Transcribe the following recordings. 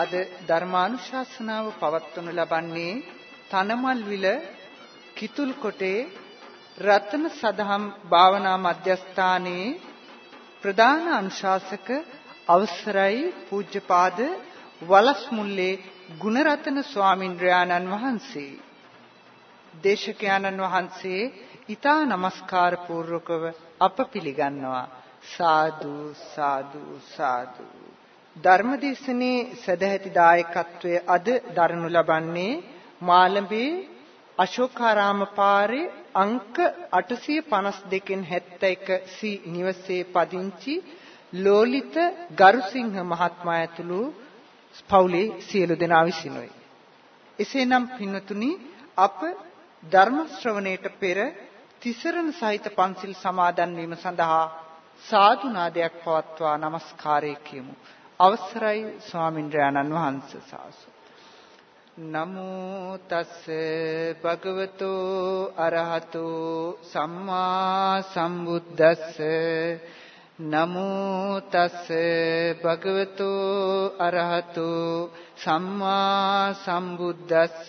අද ධර්මානුශාසනාව පවත්වනු ලබන්නේ තනමල්විල කිතුල් කොටේ රත්න සදහම් භාවනා මධ්‍යස්ථානයේ ප්‍රධාන අනුශාසක අවසරයි පූජ්‍යපාද වලස්මුල්ලේ ගුණරතන ස්වාමින්ද්‍රයාණන් වහන්සේ. දේශකයාණන් වහන්සේ ඊතා নমස්කාර පූර්වකව අප පිළිගන්නවා. සාදු සාදු සාදු. ධර්මදේශනේ සදැහැති දායකත්වයේ අද දරනු ලබන්නේ මාළඹේ අශෝකාරාම පාරේ අංක 852කින් 71 සී නිවසේ පදිංචි ලෝලිත ගරුසිංහ මහත්මයා ඇතුළු පවුලේ සියලු දෙනා විසිනුයි. එසේනම් පින්වතුනි අප ධර්ම ශ්‍රවණයට පෙර තිසරණ සහිත පන්සිල් සමාදන් වීම සඳහා සාදු නාදයක් පවත්වා নমස්කාරය කියමු. අවසරයි ස්වාමින්ද්‍රයන්න් වහන්සේ සාසු. නමෝ තස් භගවතු අරහතු සම්මා සම්බුද්දස්ස නමෝ තස් භගවතු අරහතු සම්මා සම්බුද්දස්ස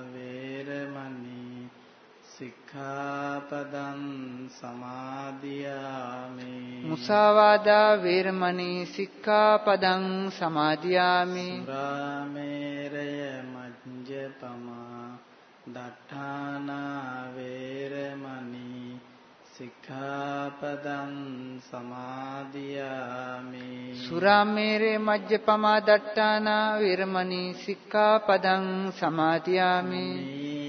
සික්ඛාපදං සමාදියාමි। මුසාවාදා වේරමණී සික්ඛාපදං සමාදියාමි। සුරාමේරය මජ්ජපමා දට්ඨානා වේරමණී සික්ඛාපදං සමාදියාමි। සුරාමේරේ මජ්ජපමා දට්ඨානා වේරමණී සික්ඛාපදං සමාදියාමි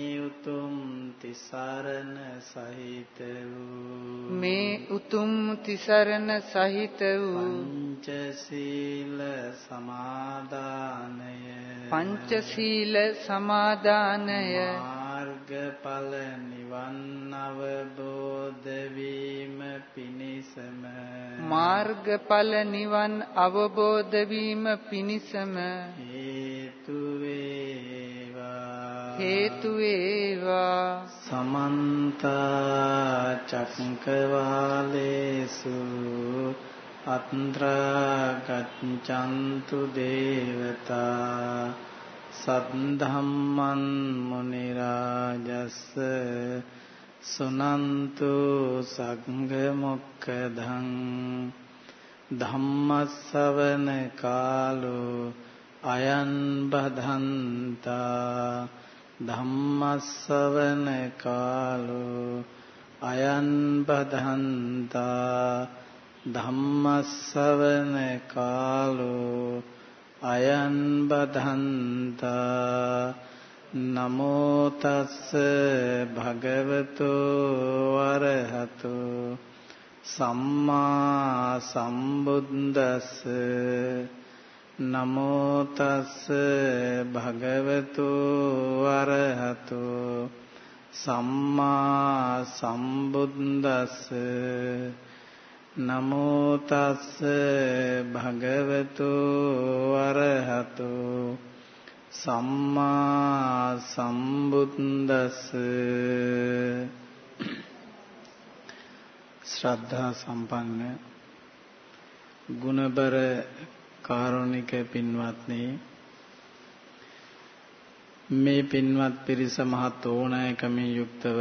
තිසරණ සහිත වූ මේ උතුම් තිසරණ සහිත වූ පංචශීල සමාදානය පංචශීල සමාදානය මාර්ගඵල නිවන් අවබෝධ වීම පිණිසම මාර්ගඵල නිවන් අවබෝධ වීම පිණිසම හේතු වේවා හේතු වේවා. සමන්ත චක්කවාලේසු අත්‍රා ගච්ඡන්තු දේවතා සද්ධම්මන් මුනි රාජස්ස සුනන්තු සංඝ මොක්ඛදං ධම්මස්සවන කාලෝ අයන් බදන්තා ධම්මස්සවන කාලෝ අයන් බදන්තා ධම්මස්සවන කාලෝ අයන් බදන්තා නමෝ තස්ස භගවතෝ වරහතෝ සම්මා සම්බුද්දස්ස නමෝ තස්ස භගවතු වරහතු සම්මා සම්බුද්දස්ස. නමෝ තස්ස භගවතු වරහතු සම්මා සම්බුද්දස්ස. ශ්‍රද්ධා සම්පන්න ගුණබර කාරුණික පින්වත්නි මේ පින්වත් පිරිස මහත් ඕනෑකමින් යුක්තව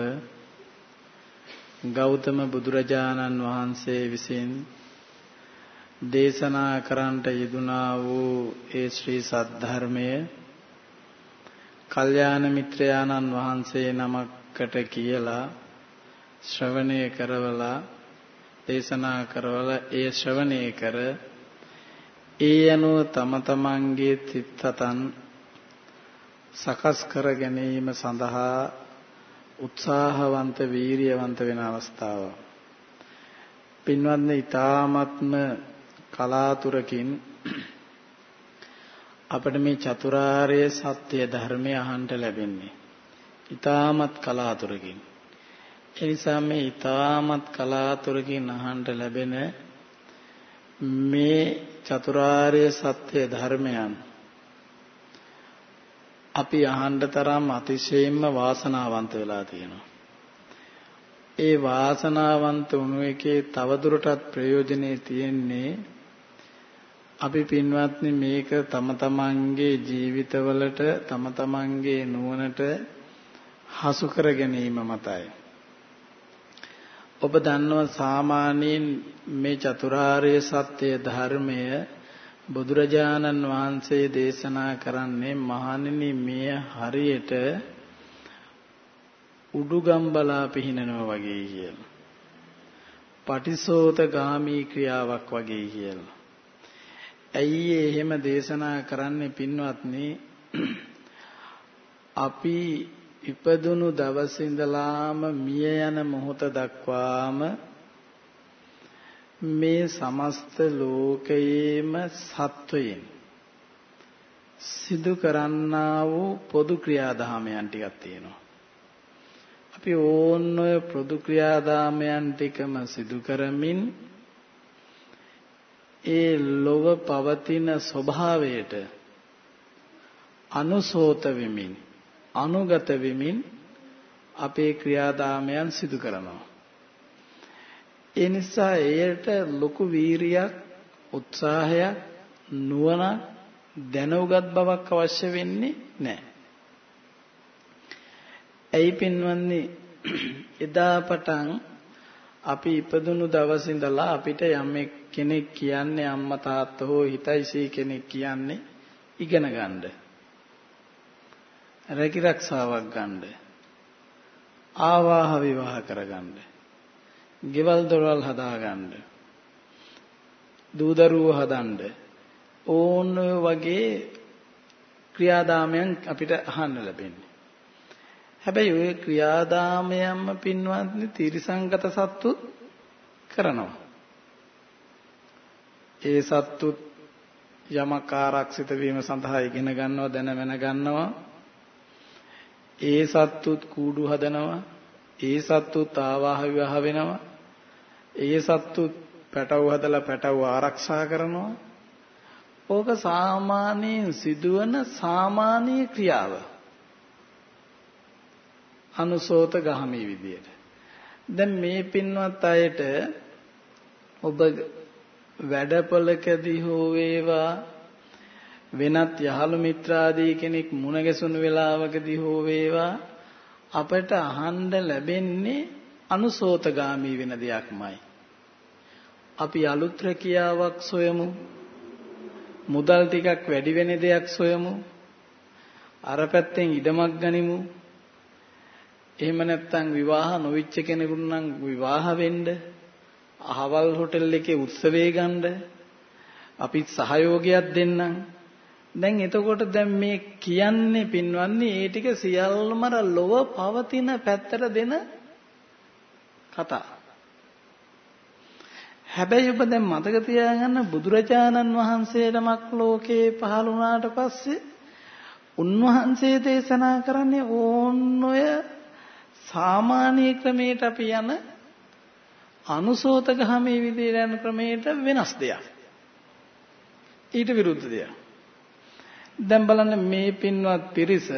ගෞතම බුදුරජාණන් වහන්සේ විසින් දේශනා කරන්නට යෙදුනා වූ ඒ ශ්‍රී සද්ධර්මය කල්යාණ මිත්‍රයාණන් වහන්සේ නමකට කියලා ශ්‍රවණය කරවලා දේශනා කරවලා ඒ ශ්‍රවණය කර ඒ අනුව තම තමන්ගේ චිත්තතන් සකස් කර ගැනීම සඳහා උත්සාහවන්ත වීරියවන්ත වෙන අවස්ථාව. පින්වත්නි, ඊ타ත්ම කලාතුරකින් අපිට මේ චතුරාර්ය සත්‍ය ධර්මය අහන්න ලැබෙන්නේ. ඊ타මත් කලාතුරකින්. ඒ නිසා මේ ඊ타මත් කලාතුරකින් අහන්න ලැබෙන මේ චතුරාර්ය සත්‍ය ධර්මයන් අපි අහන්න තරම් අතිශයින්ම වාසනාවන්ත වෙලා තියෙනවා. ඒ වාසනාවන්ත වුණු එකේ තවදුරටත් ප්‍රයෝජනේ තියෙන්නේ අපි පින්වත්නි මේක තම තමන්ගේ ජීවිතවලට තම තමන්ගේ නුවණට හසු කර ගැනීම මතයි. ඔබ දන්නවා සාමාන්‍යයෙන් මේ චතුරාර්ය සත්‍ය ධර්මය බුදුරජාණන් වහන්සේ දේශනා කරන්නේ මහණෙනි මෙය හරියට උඩුගම්බලා පිහිනනවා වගේ කියලා. පටිසෝත ගාමී ක්‍රියාවක් වගේ කියලා. ඇයි එහෙම දේශනා කරන්නේ පින්වත්නි? අපි ඉපදුණු දවස් ඉඳලාම මිය යන මොහොත දක්වාම මේ සමස්ත ලෝකයේම සත්වයෙන් සිදු කරන්නා වූ පොදු ක්‍රියාදාමයන් ටිකක් තියෙනවා. අපි ඕන්න ඔය පොදු ක්‍රියාදාමයන් ටිකම සිදු කරමින් ඒ ලොව පවතින ස්වභාවයට අනුසෝත වෙමින් අනුගත වෙමින් අපේ ක්‍රියාදාමයන් සිදු කරනවා. ඒ නිසා එයට ලොකු වීරියක් උත්සාහයක් නුවණ දැනුගත් බවක් අවශ්‍ය වෙන්නේ නැහැ. ඇයි පින්වන්නේ එදා පටන් අපි ඉපදුණු දවස් ඉඳලා අපිට යම් කෙනෙක් කියන්නේ අම්මා තාත්තා හෝ හිතයිසී කෙනෙක් කියන්නේ ඉගෙන ගන්න. රැකි රක්ෂාවක් ගන්න. ආවාහ විවාහ කරගන්න. ගෙවල් දොරවල් හදාගන්න. දූදරුව හදන්න. ඕන වගේ ක්‍රියාදාමයන් අපිට අහන්න ලැබෙන්නේ. හැබැයි ওই ක්‍රියාදාමයන්ම පින්වත්නි තිරිසංගත සත්තු කරනවා. ඒ සත්තු යමක් ආරක්ෂිත වීම සඳහා ඉගෙන ගන්නවා දැන වෙන ගන්නවා. ඒ සත්තුත් කූඩු හදනවා. ඒ සත්තුත් ආවාහ විවාහ වෙනවා. ඒ සත්තු පැටව හදලා පැටව ආරක්ෂා කරනවා. ඕක සාමාන්‍යයෙන් සිදුවන සාමාන්‍ය ක්‍රියාව. අනුසෝත ගහමී විදියට. දැන් මේ පින්වත් අයට ඔබ වැඩපොලකදී හෝ වේවා වෙනත් යහළු මිත්‍රාදී කෙනෙක් මුණ ගැසුණු වෙලාවකදී හෝ වේවා අපට අහන්න ලැබෙන්නේ අනුසෝතගාමී වෙන දෙයක්මයි. අපි අලුත් රැකියාවක් සොයමු. මුදල් ටිකක් වැඩි වෙන දෙයක් සොයමු. අර පැත්තෙන් ඉඩමක් ගනිමු. එහෙම නැත්නම් විවාහ නොවිච්ච කෙනෙකුට නම් විවාහ වෙන්න අහවල් හොටෙල් එකේ උත්සවය ගන්න අපි සහයෝගයක් දෙන්නම් දැන් එතකොට දැන් මේ කියන්නේ පින්වන්නේ ඒ ටික සියල්ලම ලොව පවතින පැත්තට දෙන කතා. හැබැයි ඔබ දැන් මතක තියාගන්න බුදුරජාණන් වහන්සේ නමක් ලෝකේ පහළ වුණාට පස්සේ උන්වහන්සේ දේශනා කරන්නේ ඕන් ඔය සාමාන්‍ය ක්‍රමයට අපි යන අනුසෝතගාමී විදිහට යන ක්‍රමයට වෙනස් දෙයක්. ඊට විරුද්ධ දෙයක්. දැන් බලන්න මේ පින්වත් පිරිස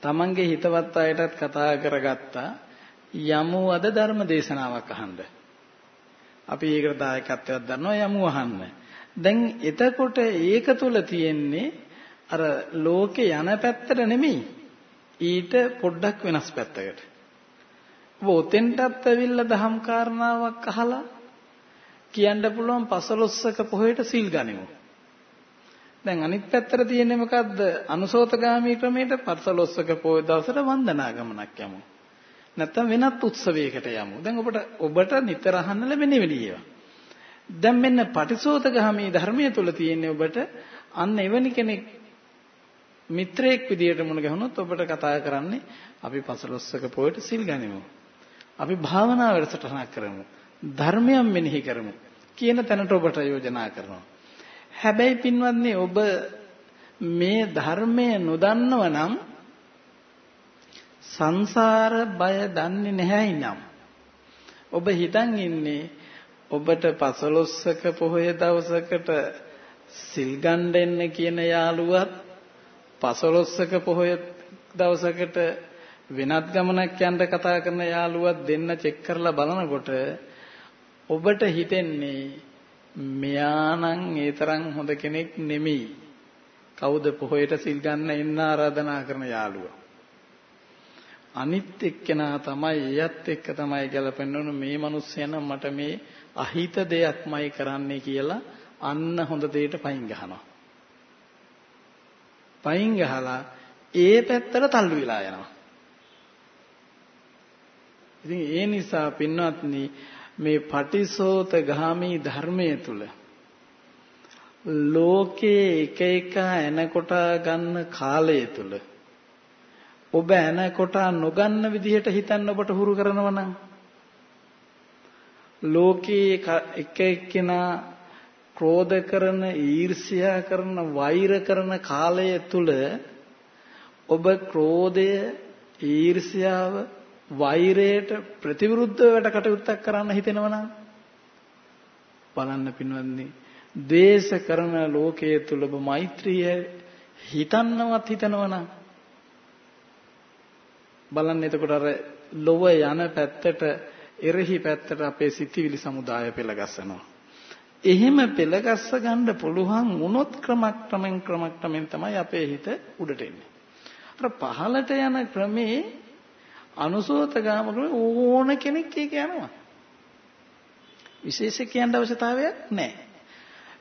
තමන්ගේ හිතවත් අයටත් කතා කරගත්තා යමු අද ධර්ම දේශනාවක් අහන්න. අපි ඒකට දායකත්වයක් දන්නවා යමු අහන්න. දැන් එතකොට ඒක තුල තියෙන්නේ අර ලෝකේ යන පැත්තට නෙමෙයි ඊට පොඩ්ඩක් වෙනස් පැත්තකට. ඔබ ඔතෙන්ටත් ඇවිල්ලා දහම් කාරණාවක් අහලා කියන්න පුළුවන් පසලොස්සක පොහේට සිල් ගනිමු. දැන් අනිත් පැත්තට තියෙන්නේ මොකද්ද? අනුසෝතගාමී ක්‍රමයට පසලොස්සක පොහේ දවසට වන්දනා ගමනක් යමු. නැත්තම් වෙනත් උත්සවයකට යමු. දැන් ඔබට ඔබට නිතර අහන්න ලැබෙන වෙලියව. දැන් මෙන්න පටිසෝතගාමී ධර්මයේ තුල තියෙන්නේ ඔබට අන්න එවැනි කෙනෙක් මිත්‍රයෙක් විදියට මුණ ගැහුනොත් ඔබට කතා කරන්නේ අපි පසලොස්සක පොයට සිල් ගනිමු. අපි භාවනා වැඩසටහනක් කරමු. ධර්මයන් මෙනෙහි කරමු කියන තැනට ඔබට යෝජනා කරනවා. හැබැයි පින්වත්නි ඔබ මේ ධර්මය නොදන්නව නම් සංසාර බය දන්නේ නැහැ නම් ඔබ හිතන් ඉන්නේ ඔබට පසලොස්සක පොහොය දවසකට සිල් ගන්න කියන යාළුවත් පසලොස්සක පොහොය දවසකට වෙනත් ගමනක් යන්න කතා කරන යාළුවත් දෙන්න චෙක් කරලා බලනකොට ඔබට හිතෙන්නේ මෙයා නම් ඒ තරම් හොඳ කෙනෙක් නෙමෙයි. කවුද පොහොයට සිල් ගන්න එන්න ආරාධනා කරන යාළුවා. අනිත් එක්කෙනා තමයි එයත් එක්ක තමයි ගැලපෙන්න මේ මිනිස්සයා නම් මට මේ අහිත දෙයක්මයි කරන්නේ කියලා අන්න හොඳ දෙයට පයින් ගහනවා. පයින් ගහලා ඒ පැත්තට තල්ලු වෙලා යනවා. ඉතින් ඒ නිසා පින්වත්නි මේ පටිසෝත ගාමී ධර්මයේ තුල ලෝකේ එක එක එනකොට ගන්න කාලය තුල ඔබ එනකොට නොගන්න විදිහට හිතන්න ඔබට හුරු කරනවා නම් ලෝකේ එක එක්කෙනා ක්‍රෝධ කරන ඊර්ෂ්‍යා කරන වෛර කරන කාලය තුල ඔබ ක්‍රෝධය ඊර්ෂ්‍යාව වෛරයට ප්‍රතිවිරුද්ධව වැඩ කටයුත්තක් කරන්න හිතෙනවනම් බලන්න පින්වත්නි ද්වේෂ කරන ලෝකයේ තුල ඔබ මෛත්‍රිය හිතන්නවත් හිතනවනම් බලන්න එතකොට අර ලොව යන පැත්තට එරෙහි පැත්තට අපේ සිතිවිලි සමුදාය පෙළගස්සනවා. එහෙම පෙළගස්ස ගන්න පුළුවන් වුණොත් ක්‍රමක්‍රමෙන් ක්‍රමක්‍රමෙන් තමයි අපේ හිත උඩට එන්නේ. අර පහළට යන ක්‍රමේ අනුසෝතගාම ක්‍රමේ ඕන කෙනෙක් ඒක යනවා. විශේෂ කියන්න අවශ්‍යතාවයක් නැහැ.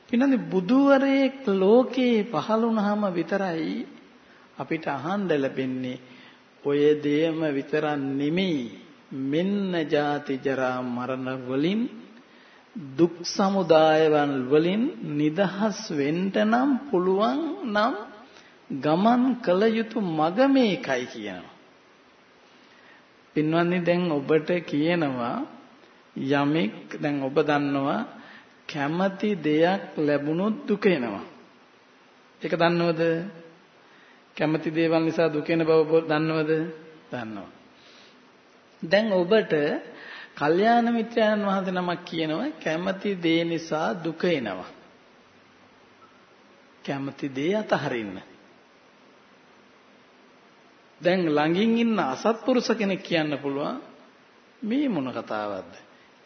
පින්නනි බුදුවරයෙක් ලෝකේ පහළ වුණාම විතරයි අපිට අහන්න ලැබෙන්නේ ඔය දේම විතරක් නෙමෙයි මෙන්න ජාති ජරා මරණ වලින් දුක් සමුදායවන් වලින් නිදහස් වෙන්න නම් පුළුවන් නම් ගමන් කළ යුතු මග මේකයි කියනවා. පින්වත්නි දැන් ඔබට කියනවා යමෙක් දැන් ඔබ දන්නවා කැමති දෙයක් ලැබුණොත් දුක එනවා. ඒක දන්නවද? කැමති දේවල් නිසා දුක එන බව ඔබ දන්නවද? දන්නවා. දැන් ඔබට කල්යාණ මිත්‍රයන් වහන්සේ නමක් කියනවා කැමති දේ නිසා දුක එනවා. කැමති දේ අතහරින්න. දැන් ළඟින් ඉන්න අසත්පුරුෂ කෙනෙක් කියන්න පුළුවන් මේ මොන කතාවක්ද?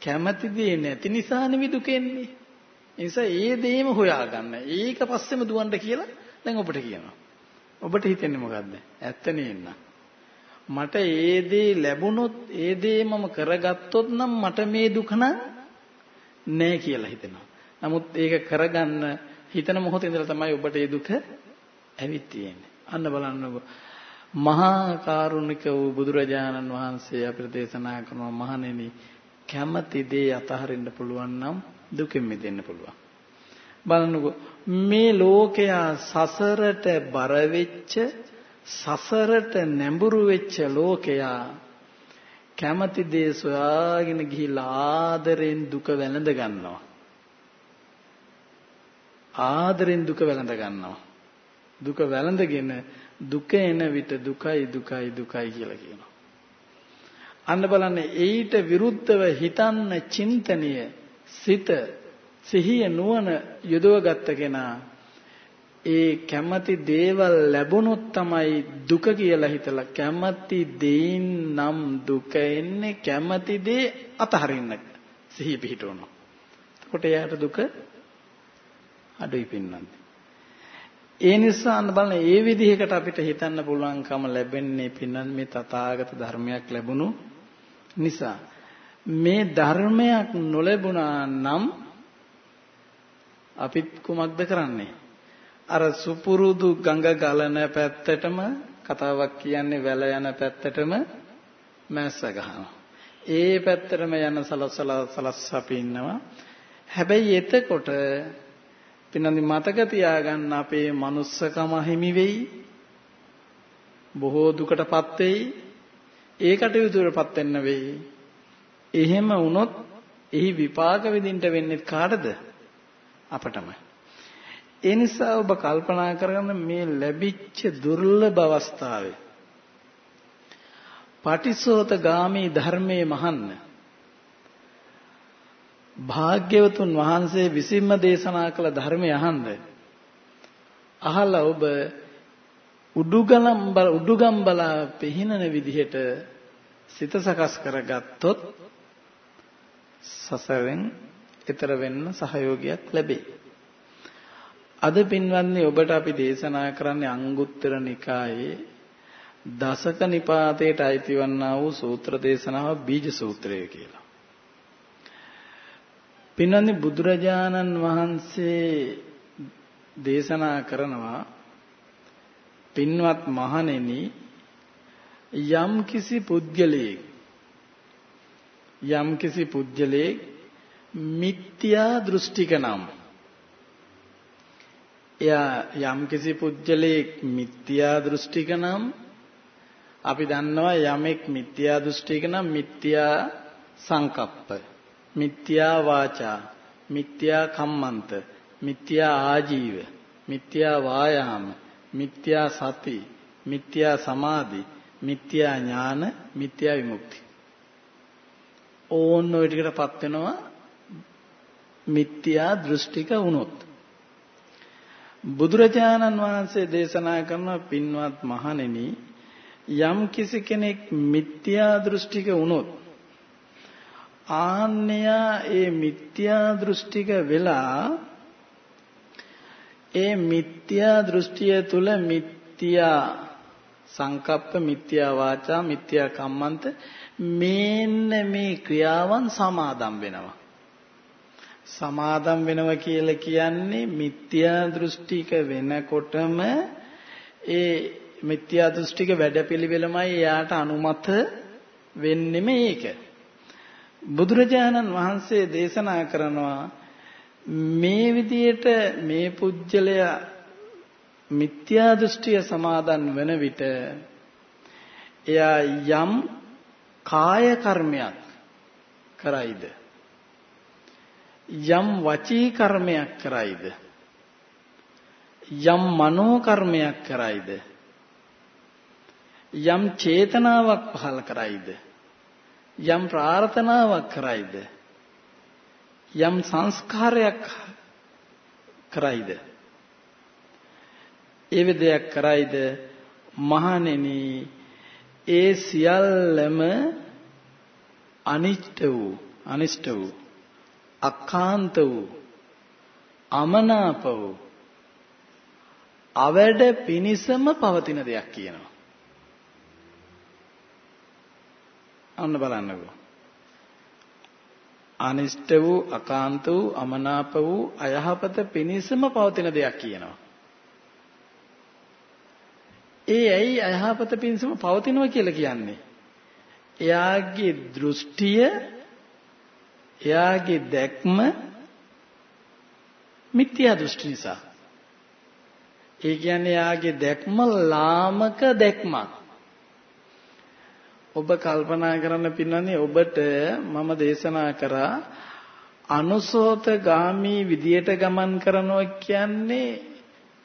කැමති දේ නැති නිසා නෙවෙයි දුක එන්නේ. ඒ නිසා ඒ දේම හොයාගන්න. ඒක පස්සෙම දුවන්න කියලා දැන් ඔබට කියනවා. ඔබට හිතෙන්නේ මොකද්ද? ඇත්ත නේන්න. මට ඒ දේ ලැබුණොත් ඒ දේ මම කරගත්තොත් නම් මට මේ දුක නෑ කියලා හිතෙනවා. නමුත් ඒක කරගන්න හිතන මොහොතේ ඉඳලා තමයි ඔබට ඒ දුක ඇවිත් තියෙන්නේ. අන්න බලන්නකෝ. මහා කරුණික වූ බුදුරජාණන් වහන්සේ අපිට දේශනා කරනවා මහණෙනි කැමති දේ අතහරින්න පුළුවන් නම් දුකෙන් මිදෙන්න පුළුවන්. බලන්නකෝ මේ ලෝකයා සසරට බර වෙච්ච සසරට නැඹුරු වෙච්ච ලෝකයා කැමති දේ සොයාගෙන ගිහිලා ආදරෙන් දුක වැළඳ ගන්නවා. ආදරෙන් දුක වැළඳ ගන්නවා. දුක වැළඳගෙන දුක එන විට දුකයි දුකයි දුකයි කියලා කියනවා. අන්න බලන්න ඊට විරුද්ධව හිතන්න චින්තනීය සිත සිහිය නුවණ යොදවගත්ත කෙනා ඒ කැමති දේවල් ලැබුණොත් තමයි දුක කියලා හිතලා කැමති දෙයින් නම් දුක එන්නේ කැමති දේ අතහරින්න සිහිය පිහිටවනවා. එතකොට එයාට දුක අඩුයි පින්නන්නේ. ඒ නිසා අන්න බලන්න ඒ විදිහකට අපිට හිතන්න පුළුවන්කම ලැබෙන්නේ පින්නන් මේ තථාගත ධර්මයක් ලැබුණු නිසා. මේ ධර්මයක් නොලැබුණා නම් අපිත් කුමක්ද කරන්නේ? අර සුපුරුදු ගඟ ගලන පැත්තටම කතාවක් කියන්නේ වැල යන පැත්තටම මැස්ස ගහනවා. ඒ පැත්තටම යන සලසලා සලස් අපි ඉන්නවා හැබැයි එතකොට පින්නනි මතක තියාගන්න අපේ manussකම හිමි වෙයි. බොහෝ දුකටපත් වෙයි. ඒකට යුතුයටපත් වෙන්න වෙයි. එහෙම වුණොත් එහි විපාක විඳින්න වෙන්නේ කාටද? අපටමයි. ඒ නිසා ඔබ කල්පනා කරගන්න මේ ලැබිච්ච දුර්ලභ අවස්ථාවේ පටිසෝතගාමී ධර්මයේ මහන්න භාග්‍යවතුන් වහන්සේ විසින්ම දේශනා කළ ධර්මය අහන්න. අහලා ඔබ උඩුගලම් බල උඩුගම් බලා පෙහිනන විදිහට සිත සකස් කරගත්තොත් සසරෙන් ඈතර වෙන්න සහයෝගයක් ලැබේ. අද පින්වත්නි ඔබට අපි දේශනා කරන්නේ අංගුත්තර නිකායේ දසක නිපාතයට අයිතිවන්නා වූ සූත්‍ර දේශනාව බීජ සූත්‍රය කියලා. පින්වත්නි බුදුරජාණන් වහන්සේ දේශනා කරනවා පින්වත් මහණෙනි යම් කිසි පුද්ගලයෙක් යම් කිසි පුද්ගලයෙක් මිත්‍යා දෘෂ්ටික නම් එයා යම් කිසි පුද්ගලයෙක් මිත්‍යා දෘෂ්ටික නම් අපි දන්නවා යමෙක් මිත්‍යා දෘෂ්ටික නම් මිත්‍යා සංකප්ප. මිත්‍යා වාචා මිත්‍යා කම්මන්ත මිත්‍යා ආජීව මිත්‍යා වායාම මිත්‍යා සති මිත්‍යා සමාධි මිත්‍යා ඥාන මිත්‍යා විමුක්ති. ඕන්න ඔය ටිකටපත් වෙනවා මිත්‍යා දෘෂ්ටික වුණොත්. බුදුරජාණන් වහන්සේ දේශනා කරන පින්වත් මහණෙනි යම් කිසි කෙනෙක් මිත්‍යා දෘෂ්ටික වුණොත් ආන්නයා ඒ මිත්‍යා දෘෂ්ටික වෙලා ඒ මිත්‍යා දෘෂ්ටිය තුල මිත්‍යා සංකප්ප මිත්‍යා වාචා මිත්‍යා කම්මන්ත මේන්න මේ ක්‍රියාවන් සමාදම් වෙනවා. සමාදම් වෙනවා කියලා කියන්නේ මිත්‍යා දෘෂ්ටික වෙනකොටම ඒ මිත්‍යා දෘෂ්ටික වැඩපිළිවෙලමයි එයාට අනුමත වෙන්නේ මේක බුදුරජාණන් වහන්සේ දේශනා කරනවා මේ විදියට මේ පුජ්‍යලයා මිත්‍යා දෘෂ්ටිය සමාදන් වන විට එයා යම් කාය කර්මයක් කරයිද? යම් වචී කර්මයක් කරයිද? යම් මනෝ කර්මයක් කරයිද? යම් චේතනාවක් පහළ කරයිද? යම් ප්‍රාර්ථනාවක් කරයිද? යම් සංස්කාරයක් කරයිද? ඒ විදයක් කරයිද? මහණෙනි ඒ සියල්ලම අනිෂ්ට වූ අනිෂ්ට වූ අකාන්ත වූ අමනාප වූ අවැඩ පිනිසම පවතින දෙයක් කියනවා. අන්න බලන්නකෝ. අනිෂ්ට වූ අකාන්ත වූ අමනාප වූ අයහපත පිණිසම පවතින දෙයක් කියනවා. ඒ ඇයි අයහපත පිණිසම පවතිනවා කියලා කියන්නේ? එයාගේ දෘෂ්ටිය එයාගේ දැක්ම මිත්‍යා දෘෂ්ටි නිසා. ඒ කියන්නේ එයාගේ දැක්ම ලාමක දැක්මක්. ඔබ කල්පනා කරන්න පින්නන්නේ ඔබට මම දේශනා කරා අනුසෝත ගාමි විදියට ගමන් කරනවා කියන්නේ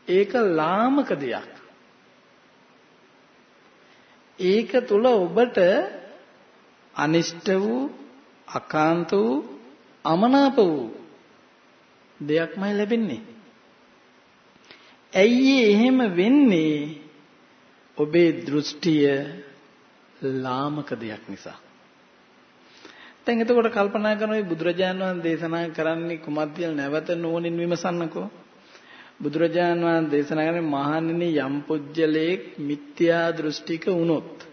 ඒක ලාමක දෙයක්. ඒක තුල ඔබට අනිෂ්ට වූ අකාන්ත වූ අමනාප වූ දෙයක්මයි ලැබෙන්නේ. ඇයි එහෙම වෙන්නේ? ඔබේ දෘෂ්ටිය ලාමක දෙයක් නිසා. දැන් එතකොට කල්පනා කරන ওই බුදුරජාණන් වහන්සේ දේශනා කරන්නේ කුමක්ද කියලා නැවත නෝනින් විමසන්නකෝ. බුදුරජාණන් වහන්සේ දේශනා කරන්නේ මහණෙනි යම් පුජ්‍යලේක් මිත්‍යා දෘෂ්ටික වුණොත්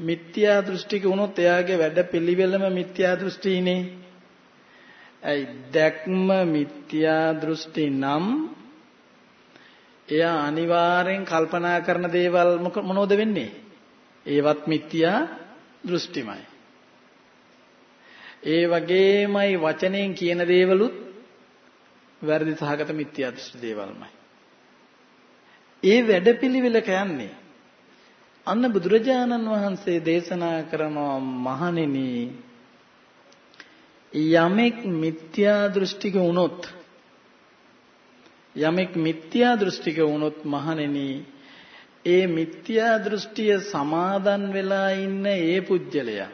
මිත්‍යා දෘෂ්ටික වුණොත් එයාගේ වැඩ පිළිවෙලම මිත්‍යා දෘෂ්ටිනේ. ඇයි දැක්ම මිත්‍යා දෘෂ්ටි නම් එයා අනිවාර්යෙන් කල්පනා කරන දේවල් මොනවද වෙන්නේ? ඒවත් මිත්‍යා දෘෂ්ටිමයි. ඒ වගේමයි වචනෙන් කියන දේවලුත් වැරදි සහගත මිත්‍යා දෘෂ්ටි දේවල්මයි. ඒ වැඩපිළිවෙල කියන්නේ අන්න බුදුරජාණන් වහන්සේ දේශනා කරනවා මහණෙනි යමෙක් මිත්‍යා දෘෂ්ටික වුණොත් යමෙක් මිත්‍යා දෘෂ්ටික වුණොත් මහණෙනි ඒ මිත්‍යා දෘෂ්ටිය සමාදන් වෙලා ඉන්න ඒ පුජ්‍යලයා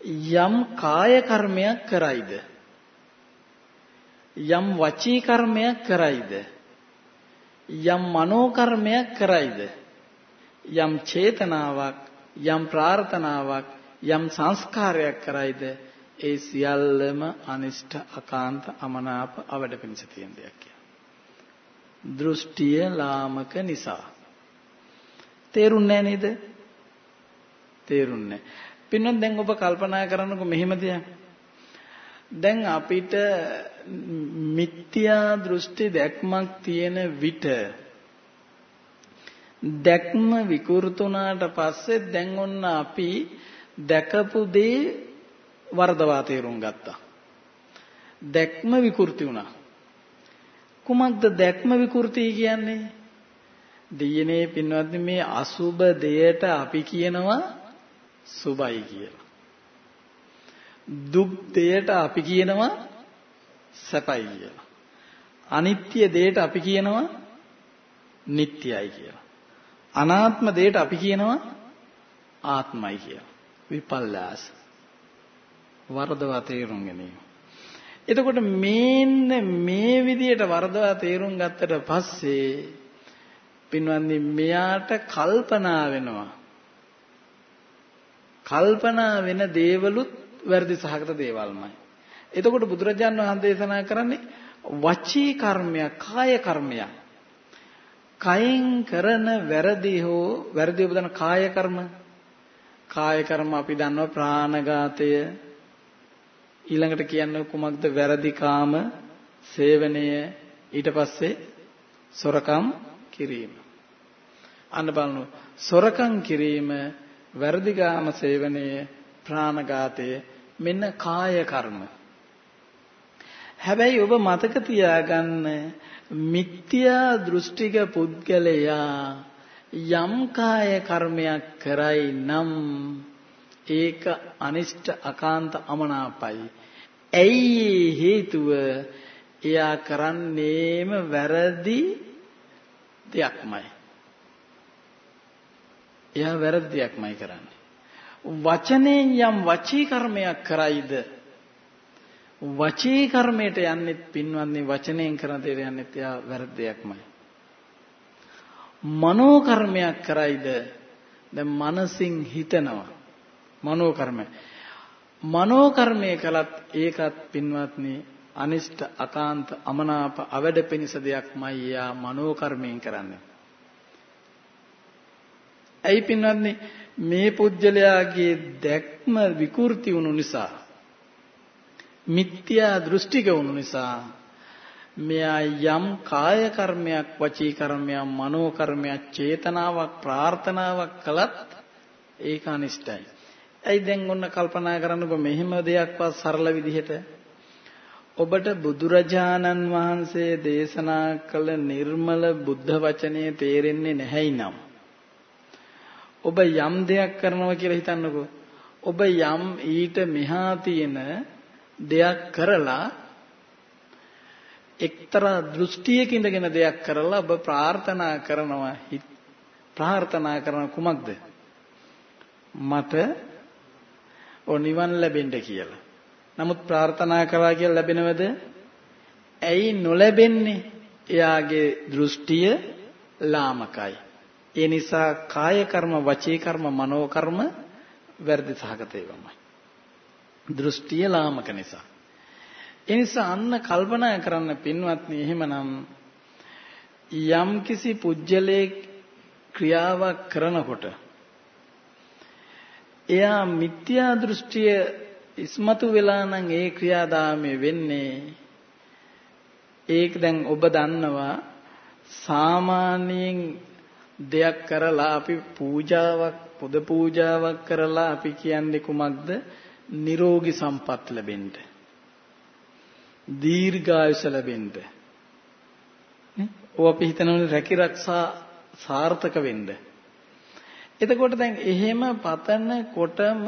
යම් කාය කර්මයක් කරයිද? යම් වචී කර්මයක් කරයිද? යම් මනෝ කර්මයක් කරයිද? යම් චේතනාවක් යම් ප්‍රාර්ථනාවක් යම් සංස්කාරයක් කරයිද? ඒ සියල්ලම අනිෂ්ට අකාන්ත අමනාප අවඩ පිණිස තියෙන දෙයක් දෘෂ්ටිය ලාමක නිසා. තේරුන්නේ නේද තේරුන්නේ පින්නොත් දැන් ඔබ කල්පනා කරනකො මෙහෙම දෙයක් දැන් අපිට මිත්‍යා දෘෂ්ටි දැක්මක් තියෙන විට දැක්ම විකෘතුනාට පස්සේ දැන් ඔන්න අපි දැකපු දේ වර්ධවා තේරුම් ගත්තා. දැක්ම විකෘති වුණා. කුමක්ද දැක්ම විකෘති කියන්නේ? දෙයනේ පින්වත්නි මේ අසුබ දෙයට අපි කියනවා සුබයි කියලා. දුක් දෙයට අපි කියනවා සැපයි කියලා. අනිත්‍ය දෙයට අපි කියනවා නිට්ටයයි කියලා. අනාත්ම දෙයට අපි කියනවා ආත්මයි කියලා. විපල්ලාස. වරදවා තේරුම් ගැනීම. එතකොට මේන්න මේ විදියට වරදවා තේරුම් ගත්තට පස්සේ පින්වත්නි මෙයාට කල්පනා වෙනවා. කල්පනා වෙන දේවලුත් වැරදි සහගත දේවල්මයි. එතකොට බුදුරජාණන් වහන්සේ දේශනා කරන්නේ වචී කර්මයක්, කාය කර්මයක්. කයෙන් කරන වැරදි හෝ වැරදි උපදන කාය කර්ම කාය කර්ම අපි දන්නවා ප්‍රාණඝාතය ඊළඟට කියන්නේ කුමක්ද වැරදි කාම සේවනය ඊට පස්සේ සොරකම් කිරීම අන්න බලන්න සොරකම් කිරීම වැරදි කාම සේවනය ප්‍රාණඝාතය මෙන්න කාය කර්ම හැබැයි ඔබ මතක තියාගන්න මිත්‍යා දෘෂ්ටික පුද්ගලයා යම් කාය කර්මයක් කරයි නම් ඒක අනිෂ්ට අකාන්ත අමනාපයි. ඇයි හේතුව එයා කරන්නේම වැරදි දෙයක්මයි. එයා වැරදි දෙයක්මයි කරන්නේ. වචනෙන් යම් වචී කර්මයක් කරයිද වචී කර්මයට යන්නෙත් පින්වත්නි වචනයෙන් කරන දේ යන්නෙත් එයා වැරද්දයක්මයි. මනෝ කර්මයක් කරයිද දැන් මනසින් හිතනවා මනෝ කර්මය. මනෝ කර්මය කළත් ඒකත් පින්වත්නි අනිෂ්ට අකාන්ත අමනාප අවඩ පිනිස දෙයක්මයි යා මනෝ කර්මයෙන් කරන්නේ. ඇයි පින්වත්නි? මේ පුජ්‍යලයාගේ දැක්ම විකෘති වුණු නිසා මිත්‍යා දෘෂ්ටික වුණු නිසා මෙයා යම් කාය කර්මයක් වචී කර්මයක් මනෝ කර්මයක් චේතනාවක් ප්‍රාර්ථනාවක් කළත් ඒක අනිෂ්ටයි. ඇයි දැන් ඔන්න කල්පනා කරන්නකො මෙහෙම දෙයක්වත් සරල විදිහට? ඔබට බුදුරජාණන් වහන්සේ දේශනා කළ නිර්මල බුද්ධ වචනේ තේරෙන්නේ නැහැයි නම්. ඔබ යම් දෙයක් කරනවා කියලා හිතන්නකෝ ඔබ යම් ඊට මෙහා තියෙන දෙයක් කරලා එක්තරා දෘෂ්ටියක ඉඳගෙන දෙයක් කරලා ඔබ ප්‍රාර්ථනා කරනවා ප්‍රාර්ථනා කරන කුමක්ද මට ඔ නිවන් ලැබෙන්න කියලා. නමුත් ප්‍රාර්ථනා කරා කියලා ලැබෙනවද? ඇයි නොලැබෙන්නේ? එයාගේ දෘෂ්ටිය ලාමකයි. ඒ නිසා කාය කර්ම, වචී කර්ම, මනෝ කර්ම වැරදි සහගත ඒවාමයි. දෘෂ්ටිය ලාමක නිසා. ඒ නිසා අන්න කල්පනා කරන්න පින්වත්නි එහෙමනම් යම් කිසි පුජ්‍යලේ ක්‍රියාවක් කරනකොට එයා මිත්‍යා දෘෂ්ටිය ඉස්මතු වෙලා නම් ඒ ක්‍රියාදාමයේ වෙන්නේ ඒක දැන් ඔබ දන්නවා සාමාන්‍යයෙන් දෙයක් කරලා අපි පූජාවක් පොද පූජාවක් කරලා අපි කියන්නේ කුමක්ද? නිරෝගී සම්පත් ලැබෙන්න. දීර්ඝායුෂ ලැබෙන්න. නේ? ඔය අපි හිතනවනේ රැකී රක්ෂා සාර්ථක වෙන්න. එතකොට දැන් එහෙම පතනකොටම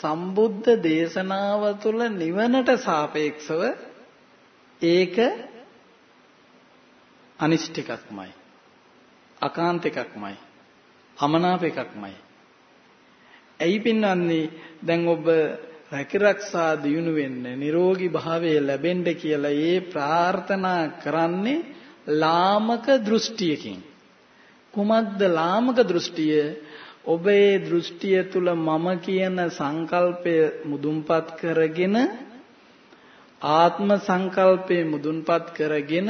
සම්බුද්ධ දේශනාව තුළ නිවනට සාපේක්ෂව ඒක අනිෂ්ටිකක්මයි අකාන්තිකක්මයි අමනාප එකක්මයි. ඇයි පින්නන්නේ දැන් ඔබ රැකිරක්ෂා දියුණු වෙන්න නිරෝගී භාවය ලැබෙන්න කියලා ඒ ප්‍රාර්ථනා කරන්නේ ලාමක දෘෂ්ටියකින්. කුමක්ද ලාමක දෘෂ්ටිය? ඔබේ දෘෂ්ටිය තුල මම කියන සංකල්පය මුදුන්පත් කරගෙන ආත්ම සංකල්පේ මුදුන්පත් කරගෙන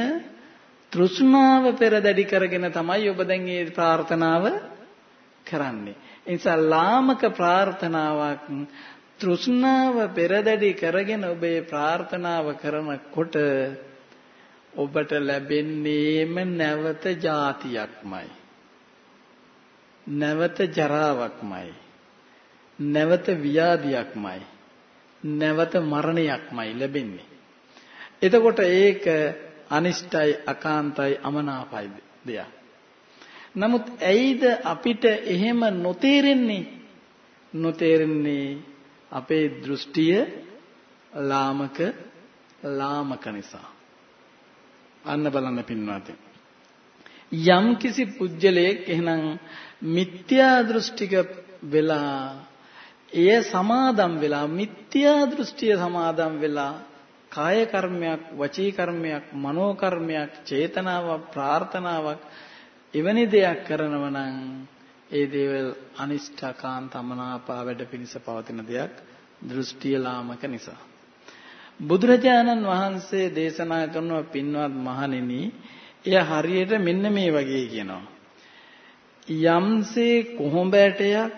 තෘෂ්ණාව පෙරදැඩි කරගෙන තමයි ඔබ දැන් මේ ප්‍රාර්ථනාව කරන්නේ. ඒ නිසා ලාමක ප්‍රාර්ථනාවක් තෘෂ්ණාව පෙරදැඩි කරගෙන ඔබේ ප්‍රාර්ථනාව කරනකොට ඔබට ලැබෙන්නේම නැවත જાතියක්මයි. නැවත ජරාවක්මයි. නැවත ව්‍යාධියක්මයි. නැවත මරණයක්මයි ලැබෙන්නේ. එතකොට ඒක අනිෂ්ටයි අකාන්තයි අමනාපයි දෙයක්. නමුත් ඇයිද අපිට එහෙම නොතේරෙන්නේ? නොතේරෙන්නේ අපේ දෘෂ්ටිය ලාමක ලාමක නිසා. අන්න බලන්න පින්වත්නි. යම් කිසි පුජ්‍යලයක් එහෙනම් මිත්‍යා දෘෂ්ටික වෙලා එය සමාදම් වෙලා මිත්‍යා දෘෂ්ටිය සමාදම් වෙලා කාය කර්මයක් වචී කර්මයක් මනෝ කර්මයක් චේතනාවක් ප්‍රාර්ථනාවක් එවැනි දෙයක් කරනවා නම් ඒ දේවල් අනිෂ්ඨකාන්තමනාපා වැඩ පිණිස පවතින දෙයක් දෘෂ්ටිය ලාමක නිසා. බුදුරජාණන් වහන්සේ දේශනා කරන පින්වත් මහණෙනි එය හරියට මෙන්න මේ වගේ කියනවා. යම්සේ කොහොඹ ඇටයක්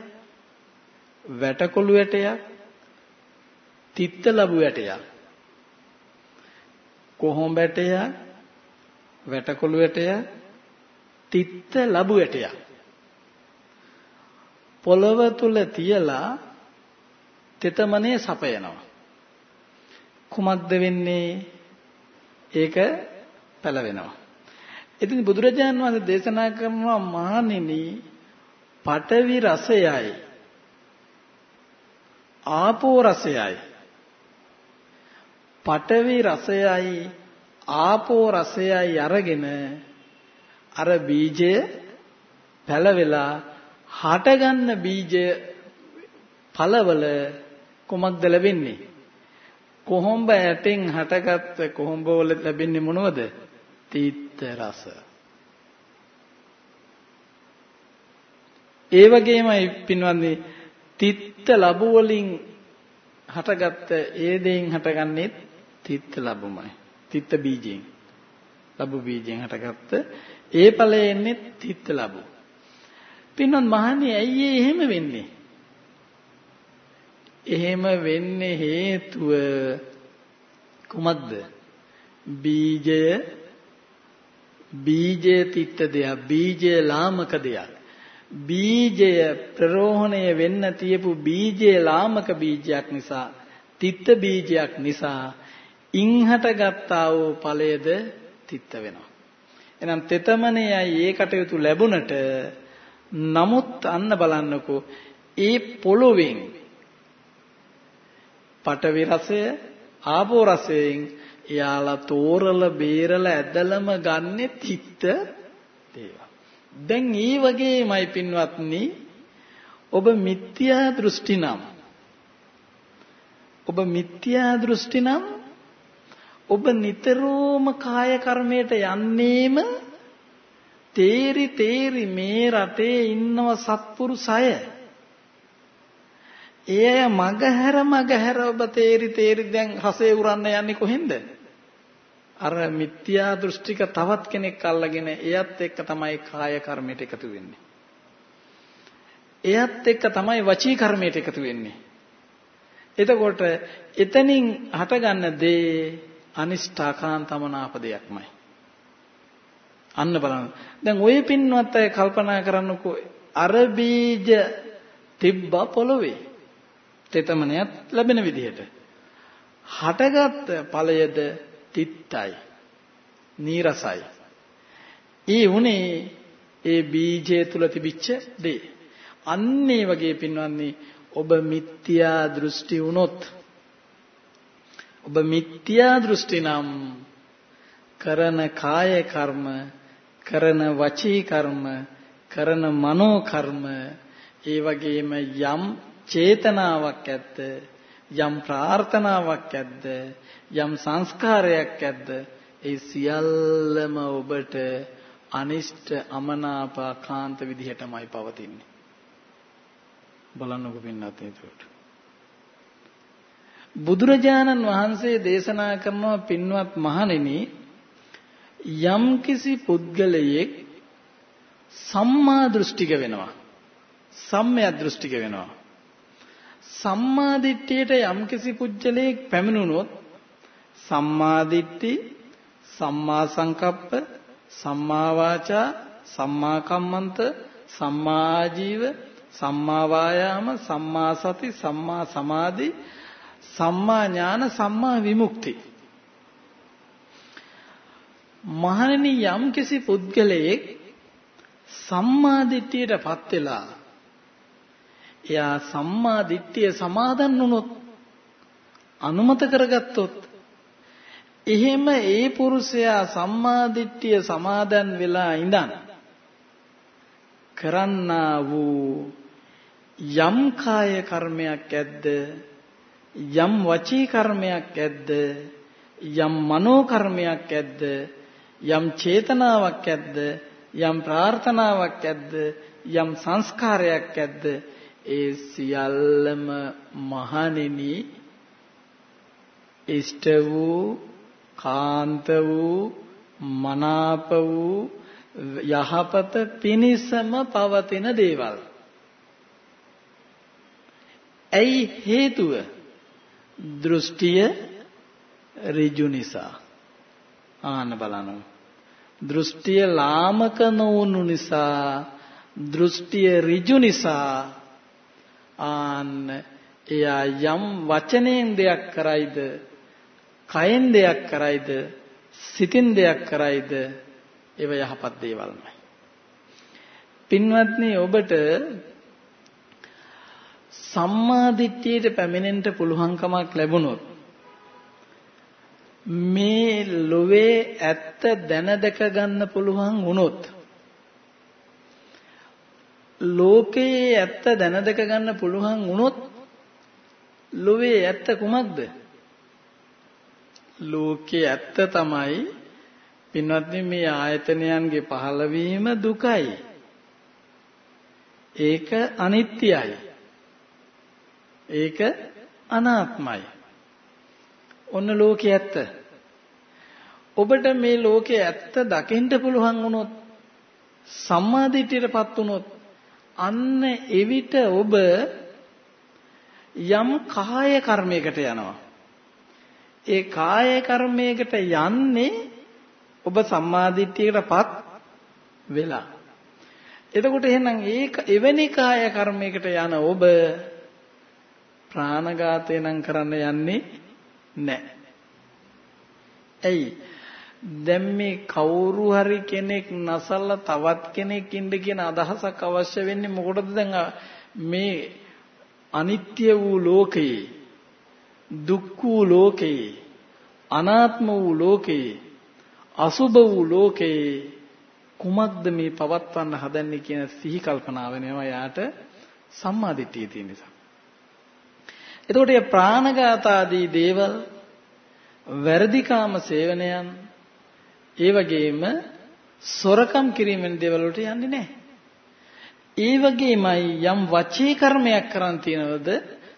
වැටකොළු ඇටයක් තිත්ත ලැබු ඇටයක් කොහොඹ ඇටයක් වැටකොළු ඇටයක් තිත්ත ලැබු ඇටයක් පොළව තුල තියලා තෙතමනේ සපයනවා. කුමක්ද වෙන්නේ? ඒක පැලවෙනවා. ඉතින් බුදුරජාන් වහන්සේ දේශනා කරනවා මහණෙනි පඨවි රසයයි. ආපෝ රසයයි. පඨවි රසයයි ආපෝ රසයයි අරගෙන අර බීජය පැලවෙලා හටගන්න බීජය ඵලවල කොමක්ද ලැබෙන්නේ? කොහොඹ ඇටෙන් හටගත්ත කොහොඹ වල ලැබෙන්නේ මොනවද? තීත්ත රස. ඒ වගේමයි පින්වත්නි තිත්ත ලැබු වලින් හටගත්ත ඒ දෙයින් හටගන්නේ තිත්ත ලැබුමයි. තිත්ත බීජයෙන්. ලැබු බීජයෙන් හටගත්ත ඒ ඵලය එන්නේ තිත්ත ලැබු. පින්වත් මහන්නේ ඇයි එහෙම වෙන්නේ? එහෙම වෙන්නේ හේතුව කුමක්ද? බීජය බීජය තිත්ත දෙයක් බීජය ලාමක දෙයක්. බීජය ප්‍රරෝහණය වෙන්න තියපු බීජය ලාමක බීජයක් නිසා තිත්ත බීජයක් නිසා ඉන්හට ගත්තා වූ ඵලයේද තිත්ත වෙනවා එහෙනම් තෙතමනේයි ඒ කටයුතු ලැබුණට නමුත් අන්න බලන්නකෝ ඒ පොළොවෙන් පටවි රසය ආපෝ රසයෙන් එයාලා තෝරලා බේරලා ඇදලම ගන්නෙ තිත්ත දේවල්. දැන් ඒ වගේමයි පින්වත්නි ඔබ මිත්‍යා දෘෂ්ටි නම් ඔබ මිත්‍යා දෘෂ්ටි නම් ඔබ නිතරම කාය කර්මයට යන්නේම තේරි තේරි මේ රටේ ඉන්නව සත්පුරුසය එය මගහැර මගහැර ඔබ තේරි තේරි දැන් රසේ උරන්න යන්නේ කොහෙන්ද අර මිත්‍යා දෘෂ්ටික තවත් කෙනෙක් අල්ලගෙන එයත් එක්ක තමයි කාය කර්මයට එකතු වෙන්නේ. එයත් එක්ක තමයි වචී කර්මයට එකතු වෙන්නේ. එතකොට එතනින් හටගන්න දේ අනිෂ්ඨාකාන්තමනාප දෙයක්මයි. අන්න බලන්න. දැන් ওই පින්වත් අය කල්පනා කරන්නකෝ අර බීජ තිබ්බ පොළවේ. තෙතමනයත් ලැබෙන විදිහට. හටගත් ඵලයද තිත්තයි නීරසයි ඊ උනේ ඒ බීජය තුල තිබිච්ච දේ අන්නේ වගේ පින්වත්නි ඔබ මිත්‍යා දෘෂ්ටි වුණොත් ඔබ මිත්‍යා දෘෂ්ටි නම් කරන කාය කර්ම කරන වචී කර්ම කරන මනෝ කර්ම ඒ වගේම යම් චේතනාවක් ඇද්ද යම් ප්‍රාර්ථනාවක් ඇද්ද යම් සංස්කාරයක් ඇද්ද ඒ සියල්ලම ඔබට අනිෂ්ට අමනාපාකාන්ත විදිහටමයි පවතින්නේ. බලන්නකො පින්නත් ඒකට බුදුරජාණන් වහන්සේ දේශනා කරන පින්වත් මහණෙනි යම් කිසි පුද්ගලයෙක් සම්මා දෘෂ්ටික වෙනවා සම්මය දෘෂ්ටික වෙනවා. සම්මා දිට්ඨියට යම්කිසි පුජ්‍යලයක් පැමිණුණොත් සම්මා දිට්ඨි සම්මා සංකප්ප සම්මා වාචා සම්මා කම්මන්ත සම්මා ආජීව සම්මා වායාම සම්මා සති සම්මා සමාධි සම්මා ඥාන සම්මා විමුක්ති. මහණෙනි යම්කිසි පුද්ගලයෙක් සම්මා දිට්ඨියටපත් වෙලා එයා සම්මා දිට්ඨිය සමාදන් වුණොත් අනුමත කරගත්තොත් එහෙම ඒ පුරුෂයා සම්මා දිට්ඨිය සමාදන් වෙලා ඉඳන් කරන්නා වූ යම් කාය කර්මයක් ඇද්ද? යම් වචී කර්මයක් ඇද්ද යම් මනෝ කර්මයක් ඇද්ද යම් චේතනාවක් ඇද්ද යම් ප්‍රාර්ථනාවක් ඇද්ද යම් සංස්කාරයක් ඇද්ද ඒ සියල්ලම මහණෙනි ඉෂ්ට වූ කාන්ත වූ මනාප වූ යහපත පිණිසම පවතින දේවල්. ඇයි හේතුව? දෘෂ්ටිය ඍජු නිසා. ආන්න බලන්න. දෘෂ්ටිය ලාමක නොවුණු නිසා දෘෂ්ටිය ඍජු නිසා ආන්න එයා යම් වචනයෙන් දෙයක් කරයිද කයෙන් දෙයක් කරයිද සිතින් දෙයක් කරයිද ඒව යහපත් දේවල්මයි පින්වත්නි ඔබට සම්මා දිට්ඨියට පැමිණෙන්න පුළුවන්කමක් ලැබුණොත් මේ ලොවේ ඇත්ත දැන දැක ගන්න පුළුවන් වුණොත් ලෝකයේ ඇත්ත දැන දැක ගන්න පුළුවන් වුණොත් ලෝවේ ඇත්ත කුමක්ද? ලෝකයේ ඇත්ත තමයි පින්වත්නි මේ ආයතනයන්ගේ පහළවීම දුකයි. ඒක අනිත්‍යයි. ඒක අනාත්මයි. ඔන්න ලෝකයේ ඇත්ත. ඔබට මේ ලෝකයේ ඇත්ත දකින්න පුළුවන් වුණොත් සම්මාදිටියටපත් වුණොත් අන්න එවිට ඔබ යම් කාය කර්මයකට යනවා. ඒ කාය කර්මයකට යන්නේ ඔබ සම්මාදිට්ඨියකටපත් වෙලා. එතකොට එහෙනම් ඒක එවැනි කාය කර්මයකට යන ඔබ ප්‍රාණඝාතය නම් කරන්න යන්නේ නැහැ. ඇයි? දැන් මේ කවුරු හරි කෙනෙක් නැසලා තවත් කෙනෙක් ඉන්න කියන අදහසක් අවශ්‍ය වෙන්නේ මොකටද දැන් මේ අනිත්‍ය වූ ලෝකයේ දුක් වූ ලෝකයේ අනාත්ම වූ ලෝකයේ අසුභ වූ ලෝකයේ කුමක්ද මේ පවත්වන්න හදන්නේ කියන සිහි කල්පනාව නෙවෙයි යාට සම්මාදිට්ඨිය තියෙන නිසා. එතකොට මේ ප්‍රාණඝාත ආදී දේවල් වැරදිකාම සේවනයන් ඒ වගේම සොරකම් කිරීමෙන් දේවල් වලට යන්නේ නැහැ. ඒ වගේමයි යම් වචී කර්මයක් කරන් තියනවද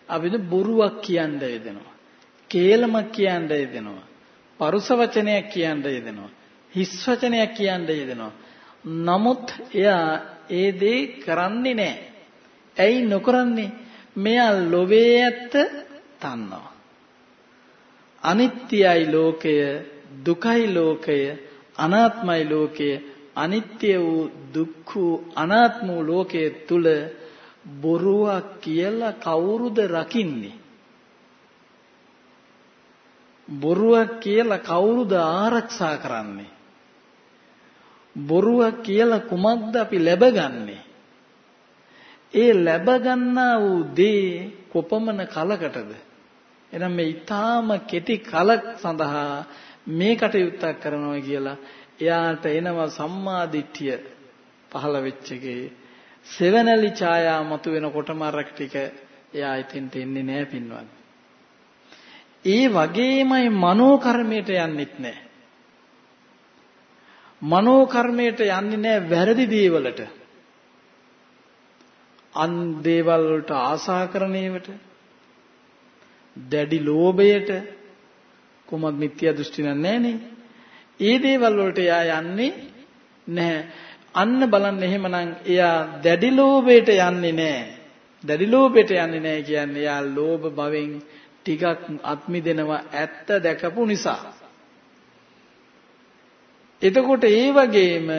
අපිට බොරුවක් කියන්න යෙදෙනවා. කේලමක් කියන්න යෙදෙනවා. පරුස වචනයක් කියන්න යෙදෙනවා. හිස් වචනයක් කියන්න යෙදෙනවා. නමුත් එයා ඒ දේ කරන්නේ නැහැ. ඇයි නොකරන්නේ? මෙයා ලෝභයේ ඇත්ත තන්නවා. අනිත්‍යයි ලෝකය, දුකයි ලෝකය, අනාත්මයි ලෝකය, අනිත්‍ය වූ දුක්ඛ අනාත්ම වූ ලෝකයේ තුල බොරුවක් කියලා කවුරුද රකින්නේ? බොරුවක් කියලා කවුරුද ආරක්ෂා කරන්නේ? බොරුවක් කියලා කුමක්ද අපි ලැබගන්නේ? ඒ ලැබ ගන්නා වූ දේ කොපමණ කලකටද? එහෙනම් මේ ඊටාම කෙටි කලක් සඳහා මේ කටයුත්තක් කරනවා කියලා එයාට එනවා සම්මා දිට්ඨිය පහළ වෙච්ච එකේ සෙවණලි ඡායා මතු වෙනකොටම අරක් ටික එයා ඉතින්ට එන්නේ නැහැ පින්වත්. ඒ වගේමයි මනෝ කර්මයට යන්නෙත් නැහැ. මනෝ කර්මයට යන්නේ නැහැ වැරදි දේවලට. අන් දේවල් වලට ආසා කරන ඒවට දැඩි ලෝභයට කොහොමද මිත්‍යා දෘෂ්ටි නැන්නේ ඒ දේවල් වලට එයා යන්නේ නැහැ. අන්න බලන්න එහෙමනම් එයා දැඩි ලෝභයට යන්නේ නැහැ. දැඩි ලෝභයට යන්නේ නැහැ කියන්නේ එයා ලෝභ භවෙන් ටිකක් අත්මිදෙනවා ඇත්ත දැකපු නිසා. එතකොට ඒ වගේම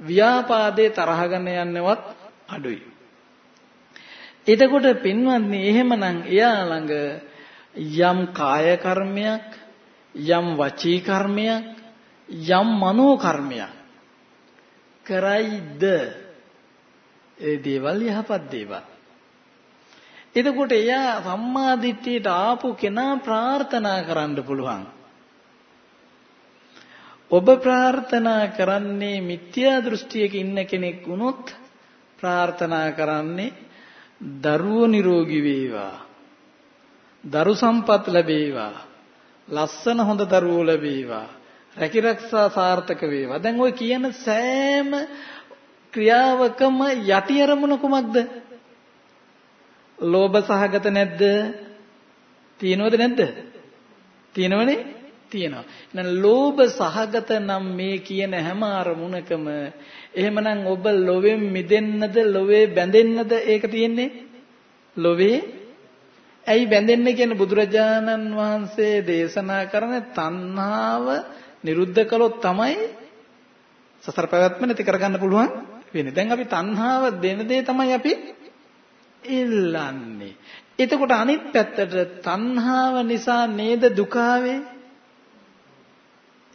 ව්‍යාපාදේ තරහ ගන්න යන්නවත් අඩුයි. එතකොට පින්වත්නි එහෙමනම් එයා ළඟ යම් කාය කර්මයක් යම් වචී කර්මයක් යම් මනෝ කර්මයක් කරයිද? ඒ දේවල් යහපත් දේවල්. එතකොට එයා සම්මාදිට්ඨියට ආපු කෙනා ප්‍රාර්ථනා කරන්න පුළුවන්. ඔබ ප්‍රාර්ථනා කරන්නේ මිත්‍යා දෘෂ්ටියක ඉන්න කෙනෙක් වුණොත් ප්‍රාර්ථනා කරන්නේ දරුවෝ නිරෝගී වේවා දරු සම්පත් ලැබේවා ලස්සන හොඳ දරුවෝ ලැබේවා රැකිරක්ෂා සාර්ථක වේවා. දැන් ওই කියන සෑම ක්‍රියාවකම යටි අරමුණ කුමක්ද? ලෝභ සහගත නැද්ද? තියෙනවද නැද්ද? තියෙනවනේ? තියෙනවා. එහෙනම් ලෝභ සහගත නම් මේ කියන හැම අරමුණකම එහෙමනම් ඔබ ලොවෙන් මිදෙන්නද ලොවේ බැඳෙන්නද ඒක තියෙන්නේ? ලොවේ ඇයි බැඳෙන්නේ කියන බුදුරජාණන් වහන්සේ දේශනා කරන තණ්හාව නිරුද්ධ කළොත් තමයි සසර පැවැත්ම නැති කරගන්න පුළුවන් වෙන්නේ. දැන් අපි තණ්හාව දෙන දේ තමයි අපි ඉල්ලන්නේ. එතකොට අනිත් පැත්තට තණ්හාව නිසා නේද දුක ආවේ?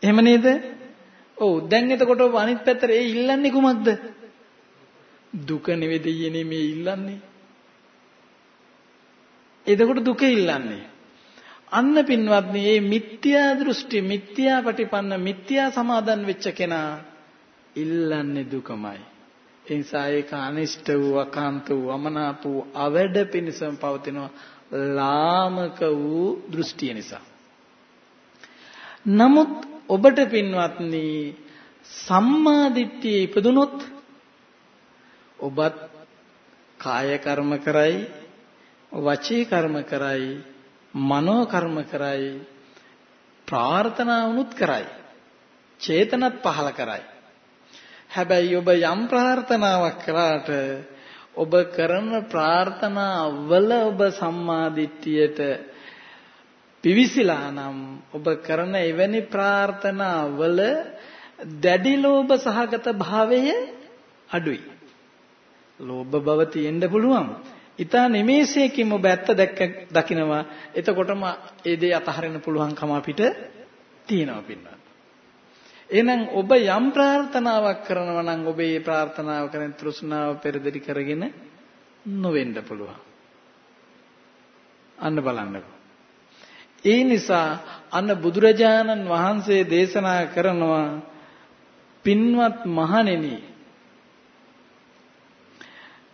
එහෙම නේද? ඔව් දැන් එතකොට ඔබ අනිත් පැත්තට ඒ ඉල්ලන්නේ කුමක්ද? දුක නෙවෙයි මේ ඉල්ලන්නේ. එතකොට දුක ඉල්ලන්නේ. අන්න පින්වත්නි මේ මිත්‍යා දෘෂ්ටි මිත්‍යා ප්‍රතිපන්න මිත්‍යා සමාදන් වෙච්ච කෙනා ඉල්ලන්නේ දුකමයි. ඒ නිසා ඒක අනිෂ්ට වූ අකාන්ත වූ අමනාප වූ අවැඩ පිණිසම පවතින ලාමක වූ දෘෂ්ටිය නිසා. නමුත් ඔබට පින්වත්නි සම්මා දිට්ඨිය ඉපදුනොත් ඔබත් කාය කර්ම කරයි වචී කර්ම කරයි මනෝ කර්ම කරයි ප්‍රාර්ථනා වුනුත් කරයි චේතනත් පහල කරයි. හැබැයි ඔබ යම් ප්‍රාර්ථනාවක් කළාට ඔබ කරන ප්‍රාර්ථනා වල ඔබ සම්මාදිට්ඨියට පිවිසිලා නම් ඔබ කරන එවැනි ප්‍රාර්ථනාවල දැඩි ලෝභ සහගත භාවය අඩුයි. ලෝභ බව තියෙන්න පුළුවන්. ඊතා නිමේෂයකින් ඔබ ඇත්ත දැක්ක දකිනවා. එතකොටම ඒ දේ අතහරින්න පුළුවන්කම අපිට තියෙනවා පින්වත්. එහෙනම් ඔබ යම් ප්‍රාර්ථනාවක් කරනවා නම් ඔබ ඒ ප්‍රාර්ථනාව කරන තෘෂ්ණාව පෙරදරි කරගෙන නොවෙන්න පුළුවන්. අන්න බලන්නකෝ. ඒ නිසා අන්න බුදුරජාණන් වහන්සේ දේශනා කරනවා පින්වත් මහණෙනි.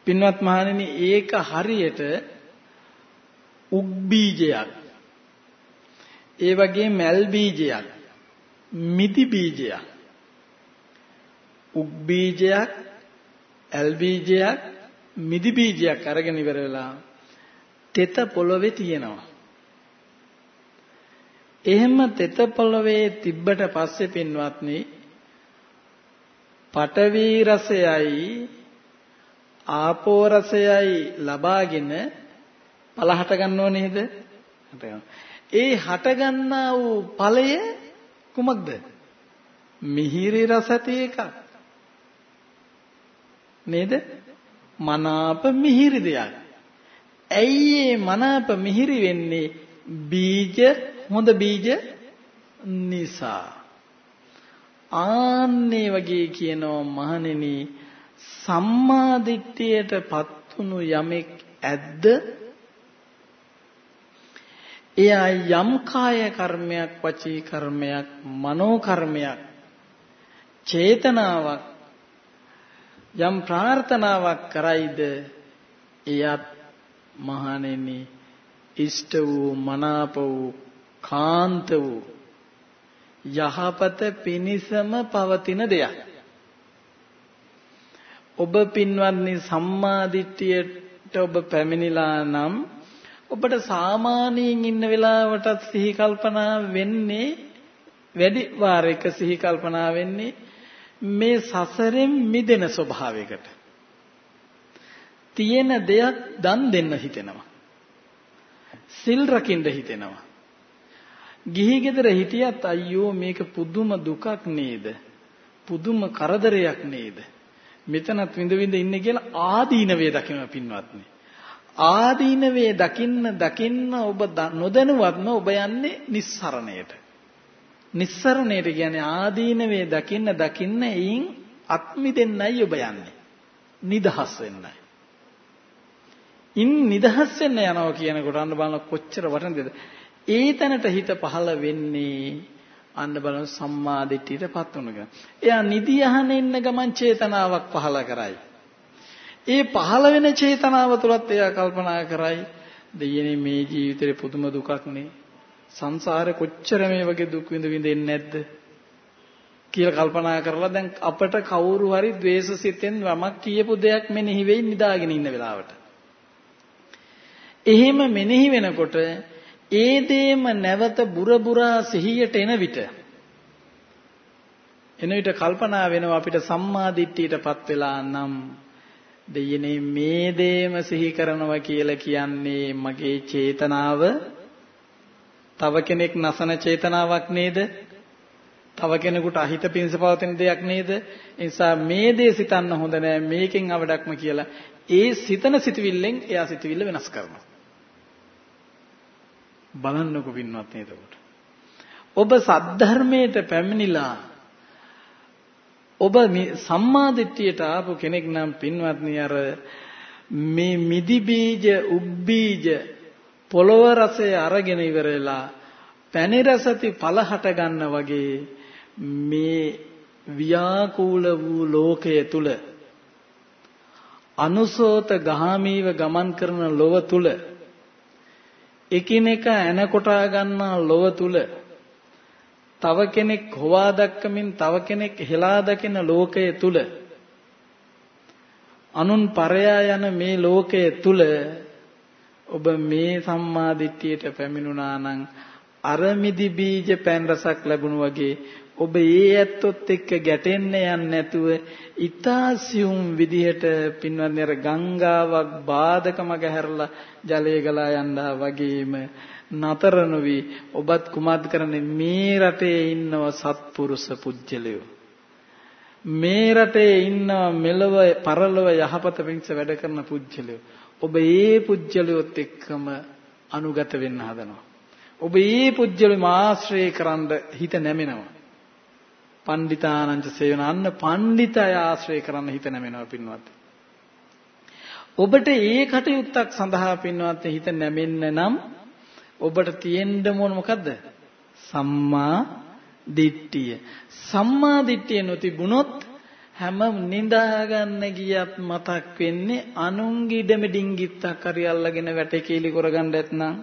පින්වත් මහණෙනි ඒක හරියට උක් බීජයක්. ඒ වගේ මැල් බීජයක් මිදි බීජයක්. උක් බීජයක් ඇල් බීජයක් මිදි බීජයක් අරගෙන ඉවර වෙලා තෙත පොළවේ තියෙනවා. එහෙම තෙත පොළවේ තිබ්බට පස්සේ පින්වත්නි පඨවි රසයයි ආපෝ රසයයි ලබාගෙන පලහට ගන්නව නේද? ඒ හට ගන්නා වූ ඵලය කුමක්ද? මිහිරි රස ඇති එකක්. නේද? මනාප මිහිරි දෙයක්. ඇයි මේ මනාප මිහිරි වෙන්නේ? බීජ හොඳ බීජ නිසා. ආන්නේ වගේ කියනවා මහණෙනි සම්මා දිට්ඨියටපත් වුණු යමෙක් ඇද්ද එයා යම් කාය කර්මයක් වචී කර්මයක් මනෝ කර්මයක් චේතනාවක් යම් ප්‍රාර්ථනාවක් කරයිද එයත් මහණෙනි ඉෂ්ට වූ මනාප වූ කාන්ත වූ යහපත පිනිසම පවතින දෙයක්. ඔබ පින්වත්නි සම්මා දිට්ඨියට ඔබ පැමිණිලා නම් ඔබට සාමාන්‍යයෙන් ඉන්න වෙලාවටත් සිහි කල්පනා වෙන්නේ වැඩි වාරයක සිහි කල්පනා වෙන්නේ මේ සසරෙන් මිදෙන ස්වභාවයකට. තියෙන දෙයක් දන් දෙන්න හිතෙනවා. සිල් රකින්න හිතෙනවා. ගිහි ගෙදර හිටියත් අයියෝ මේක පුදුම දුකක් නේද පුදුම කරදරයක් නේද මෙතනත් විඳ විඳ ඉන්නේ කියලා ආදීනවේ දකින්න පින්වත්නි. ආදීනවේ දකින්න දකින්න ඔබ නොදැනුවත්ම ඔබ යන්නේ නිස්සරණයට. නිස්සරණයට කියන්නේ ආදීනවේ දකින්න දකින්න එයින් අත්මි දෙන්නයි ඔබ යන්නේ. නිදහස් වෙන්නයි. ඉන් නිදහස් වෙන්න යනවා කියනකොට අන්න බලන කොච්චර වටිනද ඒ තැනට හිත පහළ වෙන්නේ අන්න බලන සම්මා දිට්ඨියටපත් වුණා. එයා නිදි අහන ඉන්න ගමන් චේතනාවක් පහළ කරයි. ඒ පහළ වෙන චේතනාව තුළත් එයා කල්පනා කරයි දෙයනේ මේ ජීවිතේ පුදුම දුකක් නේ. සංසාරේ කොච්චර මේ වගේ දුක් විඳ විඳින්නේ නැද්ද? කියලා කල්පනා කරලා දැන් අපට කවුරු හරි द्वේෂසිතෙන් වමක් කියපු දෙයක් මෙනෙහි වෙයි නිදාගෙන ඉන්න වෙලාවට. එහෙම මෙනෙහි වෙනකොට ඒ දේම නැවත බුරබුරා සිහියට එන විට එන විට කල්පනා වෙනවා අපිට සම්මා දිට්ඨියටපත් වෙලා නම් දෙයනේ මේ දේම සිහි කරනවා කියලා කියන්නේ මගේ චේතනාව තව කෙනෙක් නසන චේතනාවක් නේද? තව කෙනෙකුට අහිත පිංස පවතින දෙයක් නේද? ඒ නිසා මේ දේ සිතන්න හොඳ නෑ මේකෙන් අවඩක්ම කියලා ඒ සිතන සිතවිල්ලෙන් එයා සිතවිල්ල වෙනස් කරනවා. බලන්නකො පින්වත් නේදකට. ඔබ සද්ධර්මයට පැමිණිලා ඔබ සම්මා දිට්ඨියට ආපු කෙනෙක් නම් පින්වත්නි අර මේ මිදි බීජ උබ්බීජ පොළව රසය අරගෙන ඉවරලා පැණි රසති පලහට ගන්න වගේ මේ ව්‍යාකූල වූ ලෝකයේ තුල අනුසෝත ගාමීව ගමන් කරන ලොව තුල එකිනෙක ඇන කොටා ගන්නා ලොව තුල තව කෙනෙක් හොවා දක්කමින් තව කෙනෙක් හෙලා දකින ලෝකයේ තුල අනුන් පරයා යන මේ ලෝකයේ තුල ඔබ මේ සම්මා දිට්ඨියට පැමිණුණා නම් අරමිදි බීජ පෑන් රසක් ලැබුණු වගේ ඔබ ඒ ඇත්තොත් එක්ක ගැටෙන්න යන්නේ නැතුව ඊතාසියුම් විදිහට පින්වත්නි අර ගංගාවක් බාධක මග හැරලා ජලය ගලා යනවා වගේම නතර නොවි ඔබත් කුමද්ද කරන්නේ? මේ රටේ ඉන්නව සත්පුරුෂ පුජ්‍යලයෝ. මේ රටේ ඉන්න මෙලව පරලොව යහපත පිණිස වැඩ කරන පුජ්‍යලයෝ. ඔබ ඒ පුජ්‍යලයොත් එක්කම අනුගත වෙන්න හදනවා. ඔබ ඒ පුජ්‍යලෙම ආශ්‍රය කරන්න හිත නැමෙනවා. පණ්ඩිතානංච සේවන අන්න පණ්ඩිතය ආශ්‍රය කරන්න හිත නැමෙනවා පින්වත්. ඔබට ඒ කටයුත්තක් සඳහා පින්වත් හිත නැමෙන්න නම් ඔබට තියෙන්න ඕන මොකද්ද? සම්මා දිට්ඨිය. සම්මා දිට්ඨිය නොතිබුණොත් හැම නිඳා ගන්න ගියත් මතක් වෙන්නේ අනුන්ගේ ඉඩම ඩිංගිත්තක් හරි අල්ලගෙන වැටේකීලි කරගන්න ඇත්නම්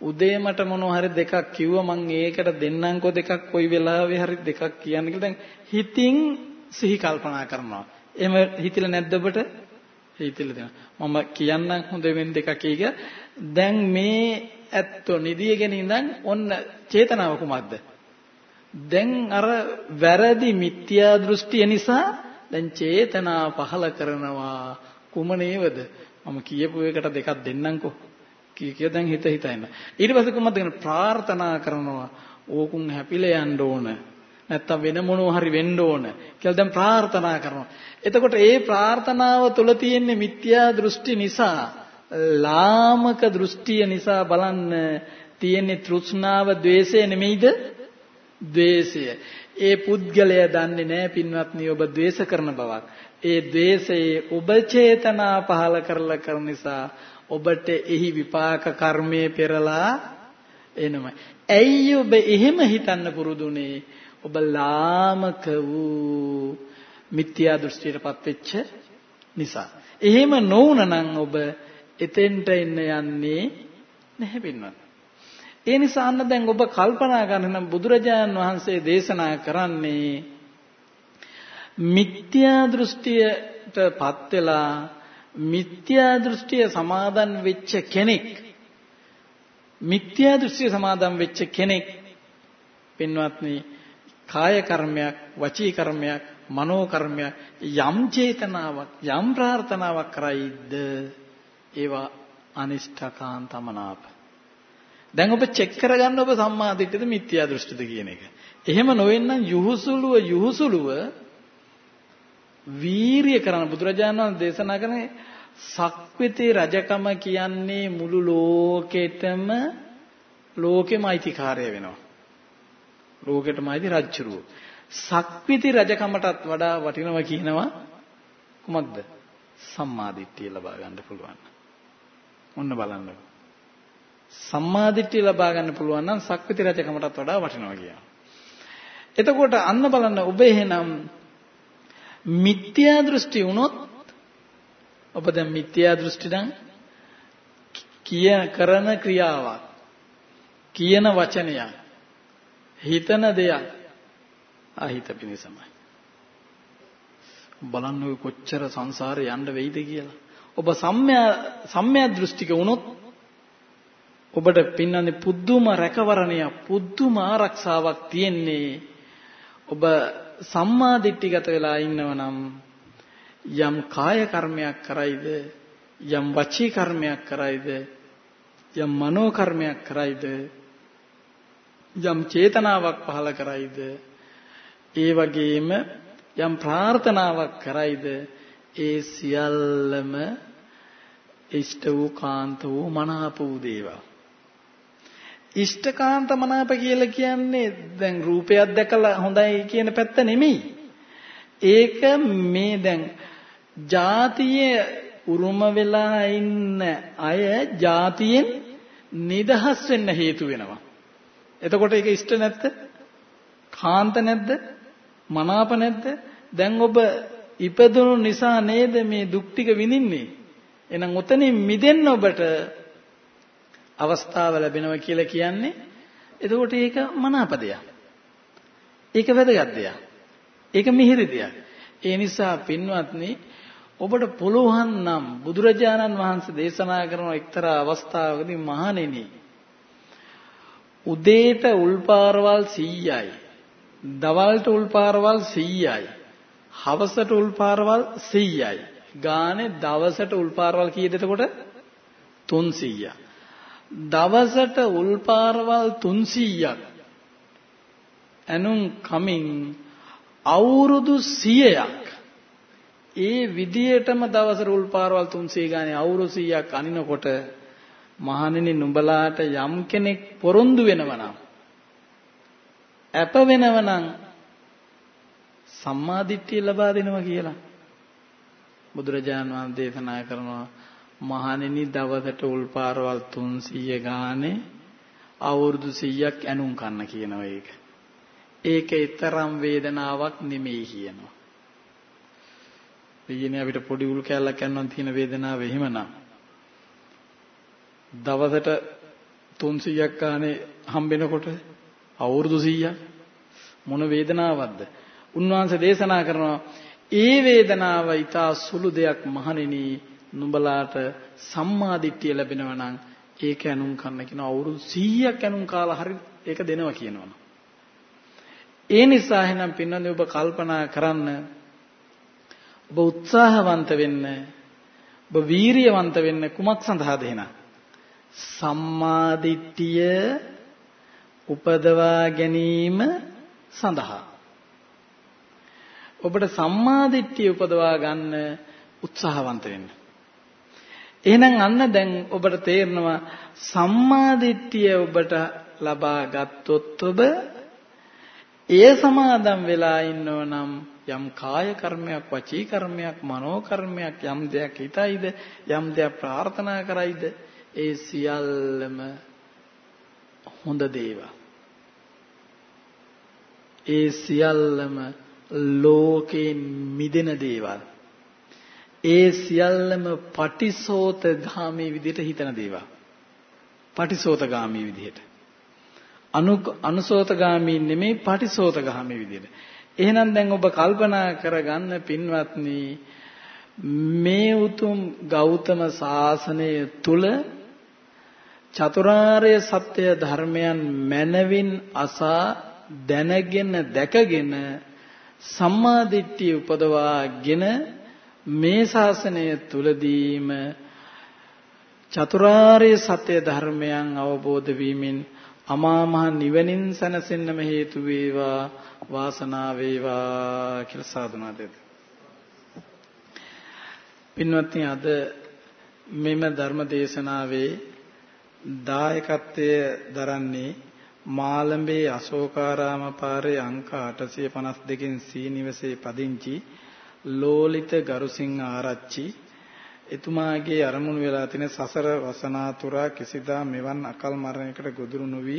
උදේ මට මොනවා හරි දෙකක් කිව්වා මං ඒකට දෙන්නම්කෝ දෙකක් කොයි වෙලාවෙ හරි දෙකක් කියන්න කියලා දැන් හිතින් සිහි කල්පනා කරනවා. එහෙම හිතිලා නැද්ද ඔබට? හිතිලා දෙනවා. මම කියන්නම් හොඳ වෙන දෙකක් කීක. දැන් මේ ඇත්තෝ නිදියගෙන ඉඳන් ඔන්න චේතනාව කුමක්ද? දැන් අර වැරදි මිත්‍යා දෘෂ්ටිය නිසා දැන් චේතනා පහල කරනවා කුමනේවද? මම කියපු එකට දෙකක් දෙන්නම්කෝ. කී කිය දැන් හිත හිත ඉන්න. ඊට පස්සේ කොහොමද කියන්නේ ප්‍රාර්ථනා කරනවා ඕකුන් හැපිලා යන්න ඕන. නැත්තම් වෙන මොනවා හරි වෙන්න ඕන කියලා දැන් ප්‍රාර්ථනා කරනවා. එතකොට ඒ ප්‍රාර්ථනාව තුල තියෙන මිත්‍යා දෘෂ්ටි නිසා ලාමක දෘෂ්ටිය නිසා බලන්න තියෙන තෘෂ්ණාව द्वේෂය නෙමෙයිද? द्वේෂය. ඒ පුද්ගලයා දන්නේ නැහැ පින්වත්නි ඔබ द्वේෂ කරන බවක්. ඒ द्वේෂයේ ඔබ චේතනා පහල කරලා කරන නිසා ඔබට එහි විපාක කර්මයේ පෙරලා එනමයි. ඇයි ඔබ එහෙම හිතන්න පුරුදුනේ? ඔබ ලාමක වූ මිත්‍යා දෘෂ්ටියටපත් වෙච්ච නිසා. එහෙම නොවුනනම් ඔබ එතෙන්ට එන්න යන්නේ නැහැ පින්වත්. ඒ නිසා අන්න දැන් ඔබ කල්පනා කරන බුදුරජාණන් වහන්සේ දේශනා කරන්නේ මිත්‍යා දෘෂ්ටියටපත් වෙලා මිත්‍යා දෘෂ්ටිය සමාදන් වෙච්ච කෙනෙක් මිත්‍යා දෘෂ්ටිය සමාදන් වෙච්ච කෙනෙක් පින්වත්නි කාය කර්මයක් වචී කර්මයක් මනෝ කර්මයක් යම් චේතනාවක් යම් ප්‍රාර්ථනාවක් කරයිද ඒවා අනිෂ්ඨකාන්තමනාප දැන් ඔබ චෙක් කරගන්න ඔබ සම්මා දිට්ඨියද මිත්‍යා දෘෂ්ටිද කියන එක. එහෙම නොවෙන්නම් යහුසුලුව යහුසුලුව වීරිය කරන බුදුරජාණන් වහන්සේ දේශනා කරන්නේ සක්විති රජකම කියන්නේ මුළු ලෝකෙටම ලෝකෙම අයිතිකාරය වෙනවා. ලෝකෙටම අයිති රජ්ජුරුව. සක්විති රජකමටත් වඩා වටිනවා කියනවා කුමක්ද? සම්මාදිට්ඨිය ලබා ගන්න පුළුවන්. ඔන්න බලන්න. සම්මාදිට්ඨිය ලබා ගන්න පුළුවන් නම් සක්විති රජකමටත් වඩා වටිනවා කියනවා. එතකොට අන්න බලන්න ඔබ එහෙනම් මිත්‍යා දෘෂ්ටි වුණොත් ඔබ දැන් මිත්‍යා දෘෂ්ටි නම් කිය කරන ක්‍රියාවක් කියන වචනයක් හිතන දෙයක් අහිත පිණිසමයි. බලන්න ඔය කොච්චර සංසාරේ යන්න වෙයිද කියලා. ඔබ සම්‍යා සම්‍යා දෘෂ්ටික වුණොත් ඔබට පින්නන්නේ පුදුම රැකවරණයක් පුදුම ආරක්ෂාවක් තියෙන්නේ. ඔබ සම්මා දිට්ඨිගත වෙලා ඉන්නවනම් යම් කාය කර්මයක් කරයිද යම් වචී කර්මයක් කරයිද යම් මනෝ කර්මයක් කරයිද යම් චේතනාවක් පහල කරයිද ඒ වගේම යම් ප්‍රාර්ථනාවක් කරයිද ඒ සියල්ලම ඉෂ්ට වූ කාන්ත වූ මනාප වූ දේවල්. ඉෂ්ඨකාන්ත මනාප කියලා කියන්නේ දැන් රූපයක් දැකලා හොඳයි කියන පැත්ත නෙමෙයි. ඒක මේ දැන් ಜಾතියේ උරුම වෙලා ඉන්න අය ಜಾතියෙන් නිදහස් වෙන්න හේතු වෙනවා. එතකොට ඒක ඉෂ්ට නැද්ද? කාන්ත නැද්ද? මනාප නැද්ද? දැන් ඔබ ඉපදුණු නිසා නේද මේ දුක් ටික විඳින්නේ? එහෙනම් උතනින් මිදෙන්න ඔබට අවස්ථාව ලැබෙනවා කියලා කියන්නේ එතකොට ඒක මනාප දෙයක්. ඒක වැදගත් දෙයක්. ඒක මිහිරි දෙයක්. ඒ නිසා පින්වත්නි ඔබට පුළුවන් නම් බුදුරජාණන් වහන්සේ දේශනා කරන එක්තරා අවස්ථාවකදී මහණෙනි උදේට උල්පාරවල් 100යි දවල්ට උල්පාරවල් 100යි. හවසට උල්පාරවල් 100යි. ගානේ දවසට උල්පාරවල් කීයද එතකොට 300ක්. දවසට උල්පාරවල් 300ක්. ඇනුම් කමින් අවුරුදු 100ක් ඒ විදියටම දවසට උල්පාරවල් 300 ගානේ අවුරුදු 100ක් අනිනකොට මහණෙනි නුඹලාට යම් කෙනෙක් පොරොන්දු වෙනවනම් අප වෙනවනම් සම්මාදිට්ඨිය ලබා දෙනවා කියලා බුදුරජාණන් වහන්සේ දේශනා කරනවා මහණෙනි දවසට උල්පාරවල් 300 ගානේ අවුරුදු 100ක් ඇනුම් කන්න කියනවා ඒක. ඒක ඊතරම් වේදනාවක් නෙමෙයි කියනවා. ඊයනේ අපිට පොඩි උල් කැල්ලක් යනවා තියෙන වේදනාව එහෙමනම් දවසට 300ක් ගානේ හම්බෙනකොට අවුරුදු 100ක් මොන වේදනාවක්ද? උන්වහන්සේ දේශනා කරනවා ඒ වේදනාව ඊටා සුළු දෙයක් මහණෙනි නුඹලාට සම්මා දිට්ඨිය ලැබෙනවා නම් ඒක ඇනුම් කන්න කියන අවුරුදු 100ක් ඇනුම් කාලා හරි ඒක දෙනවා කියනවා. ඒ නිසා එහෙනම් පින්නන්නේ ඔබ කල්පනා කරන්න. ඔබ උත්සාහවන්ත වෙන්න ඔබ වීරියවන්ත වෙන්න කුමක් සඳහාද එහෙනම් සම්මා දිට්ඨිය උපදවා ගැනීම සඳහා. ඔබට සම්මා දිට්ඨිය උපදවා ගන්න උත්සාහවන්ත වෙන්න. එහෙනම් අන්න දැන් ඔබට තේරෙනවා සම්මා දිට්ඨිය ඔබට ලබා ගත්තොත් ඔබ ඒ සමාදම් වෙලා ඉන්නව නම් යම් කාය කර්මයක් වචී කර්මයක් මනෝ කර්මයක් යම් දෙයක් හිතයිද යම් දෙයක් ප්‍රාර්ථනා කරයිද ඒ සියල්ලම හොඳ දේවල්. ඒ සියල්ලම ලෝකේ මිදෙන දේවල්. ඒ සියල්ලම පටිසෝතගාමී විදිහට හිතන දේවල්. පටිසෝතගාමී විදිහට. අනු අනුසෝතගාමී නෙමෙයි පටිසෝතගාමී විදිහට. එහෙනම් දැන් ඔබ කල්පනා කරගන්න පින්වත්නි මේ උතුම් ගෞතම සාසනය තුල චතුරාර්ය සත්‍ය ධර්මයන් මනවින් අසා දැනගෙන දැකගෙන සම්මාදිට්ඨිය උපදවාගෙන මේ ශාසනය තුලදීම චතුරාර්ය සත්‍ය ධර්මයන් අවබෝධ වීමෙන් අමා මහ නිවනින් සැනසෙන්නම හේතු වේවා වාසනාව වේවා කියලා සාදුනා දෙද. පින්වත්නි අද මෙම ධර්ම දේශනාවේ දායකත්වය දරන්නේ මාළඹේ අශෝකාරාම පාරේ අංක 852කින් සී නිවසේ පදිංචි ලෝලිත ගරුසිංහ ආරච්චි. එතුමාගේ අරමුණු වෙලා තියෙන සසර වසනාතුරා කිසිදා මෙවන් අකල් මරණයකට ගොදුරු නොවි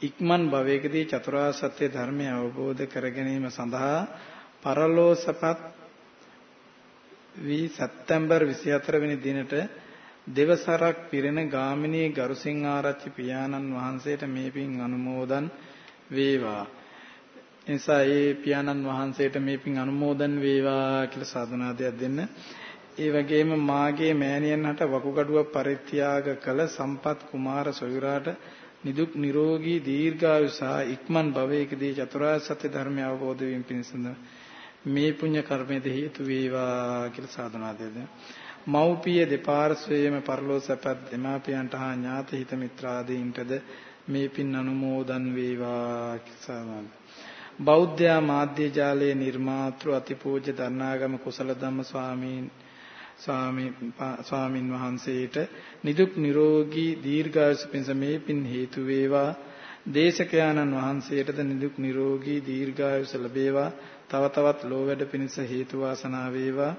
ඉක්මන් භවයකදී චතුරාර්ය සත්‍ය ධර්මය අවබෝධ කර ගැනීම සඳහා පරලෝසපත් වී සැප්තැම්බර් 24 වෙනි දිනට දෙවසරක් පිරෙන ගාමිණී ගරුසිංහ ආරච්චි පියාණන් වහන්සේට මේ පින් අනුමෝදන් වේවා. නිසා ඒ පියාණන් වහන්සේට මේ පින් අනුමෝදන් වේවා කියලා සාදුනාදයක් දෙන්න. ඒ වගේම මාගේ මෑණියන් හට වකුගඩුව පරිත්‍යාග කළ සම්පත් කුමාර සොයුරාට නිදුක් නිරෝගී දීර්ඝායු සහ ඉක්මන් භවයකදී චතුරාර්ය සත්‍ය ධර්මය අවබෝධ වීම පිණිස මේ පුණ්‍ය කර්මයේද හේතු වේවා කියලා සාදුනාදයක් දෙන්න. මව්පිය දෙපාර්ශ්වයේම පරලෝසපත් දෙමාපියන්ට හා ඥාති හිත මිත්‍රාදීන්ටද මේ පින් අනුමෝදන් වේවා කියලා බෞද්ධ මාධ්‍ය ජාලයේ නිර්මාතෘ අතිපූජ්‍ය දරණාගම කුසල ධම්ම ස්වාමීන් ස්වාමින් වහන්සේට නිදුක් නිරෝගී දීර්ඝායුෂ පිණිස මේ පින් හේතු වේවා. දේශකයාණන් වහන්සේටද නිදුක් නිරෝගී දීර්ඝායුෂ ලැබේවා. තව තවත් ලෝ වැඩ පිණිස හේතු වාසනා වේවා.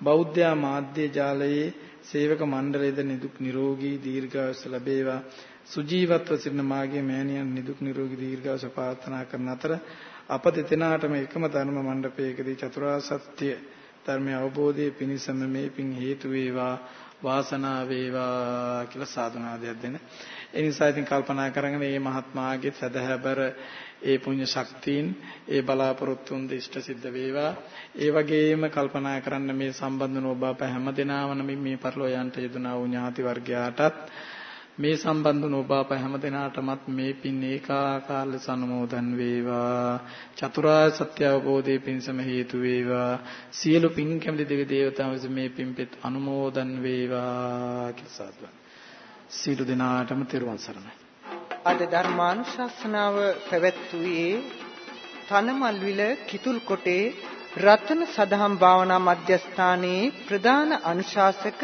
බෞද්ධ මාධ්‍ය ජාලයේ සේවක මණ්ඩලයේද නිදුක් නිරෝගී දීර්ඝායුෂ ලැබේවා. සුජීවත්ව සිටින මාගේ මෑණියන් නිදුක් නිරෝගී දීර්ඝායුෂ ප්‍රාර්ථනා කරන අතර අප දෙතෙනාටම එකම ධර්ම මණ්ඩපයකදී චතුරාර්ය සත්‍ය ධර්මය අවබෝධයේ පිණසම මේ පින් හේතු වේවා වාසනාව වේවා කියලා සාදුනාදයක් දෙන. ඒ නිසා ඉතින් කල්පනා කරගෙන මේ මහත්මාගේ සදහැබර ඒ පුණ්‍ය ශක්තියින් ඒ බලාපොරොත්තුන් දිෂ්ට සිද්ධ වේවා. ඒ වගේම කල්පනා කරන්න මේ සම්බන්ධන ඔබ අප හැම දිනාම මේ පරිලෝයන්ට යෙදුනා වූ ඥාති වර්ගයාටත් මේ සම්බන්ධ වුණ ඔබ අප හැම දිනාටමත් මේ පින් ඒකාකාර ලෙස අනුමෝදන් වේවා. චතුරාර්ය සත්‍ය අවබෝධයේ පිණසම හේතු වේවා. සියලු පින් කැමති දෙවි දේවතාවුන් විසින් මේ පින්පෙත් අනුමෝදන් වේවා කියලා සාදුවා. සියලු දෙනාටම තෙරුවන් සරණයි. අද ධර්මානුශාසනාව පැවැත්වුවේ තනමල්විල කිතුල්කොටේ රතන සදහම් භාවනා මධ්‍යස්ථානයේ ප්‍රධාන අනුශාසක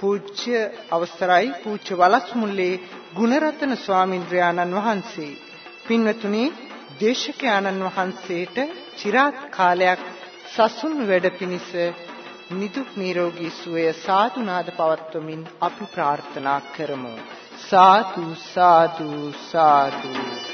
පූජ්‍ය අවසරයි. පූජ්‍ය වලස්මුල්ලේ ගුණරතන ස්වාමින්ද්‍රයාණන් වහන්සේ. පින්වතුනි දේශකයාණන් වහන්සේට চিරාත් කාලයක් සසුන් වැඩ පිණිස නිදුක් නිරෝගී සුවය සාදුනාද පවත්වමින් අපි ප්‍රාර්ථනා කරමු. සාදු සාදු සාදු.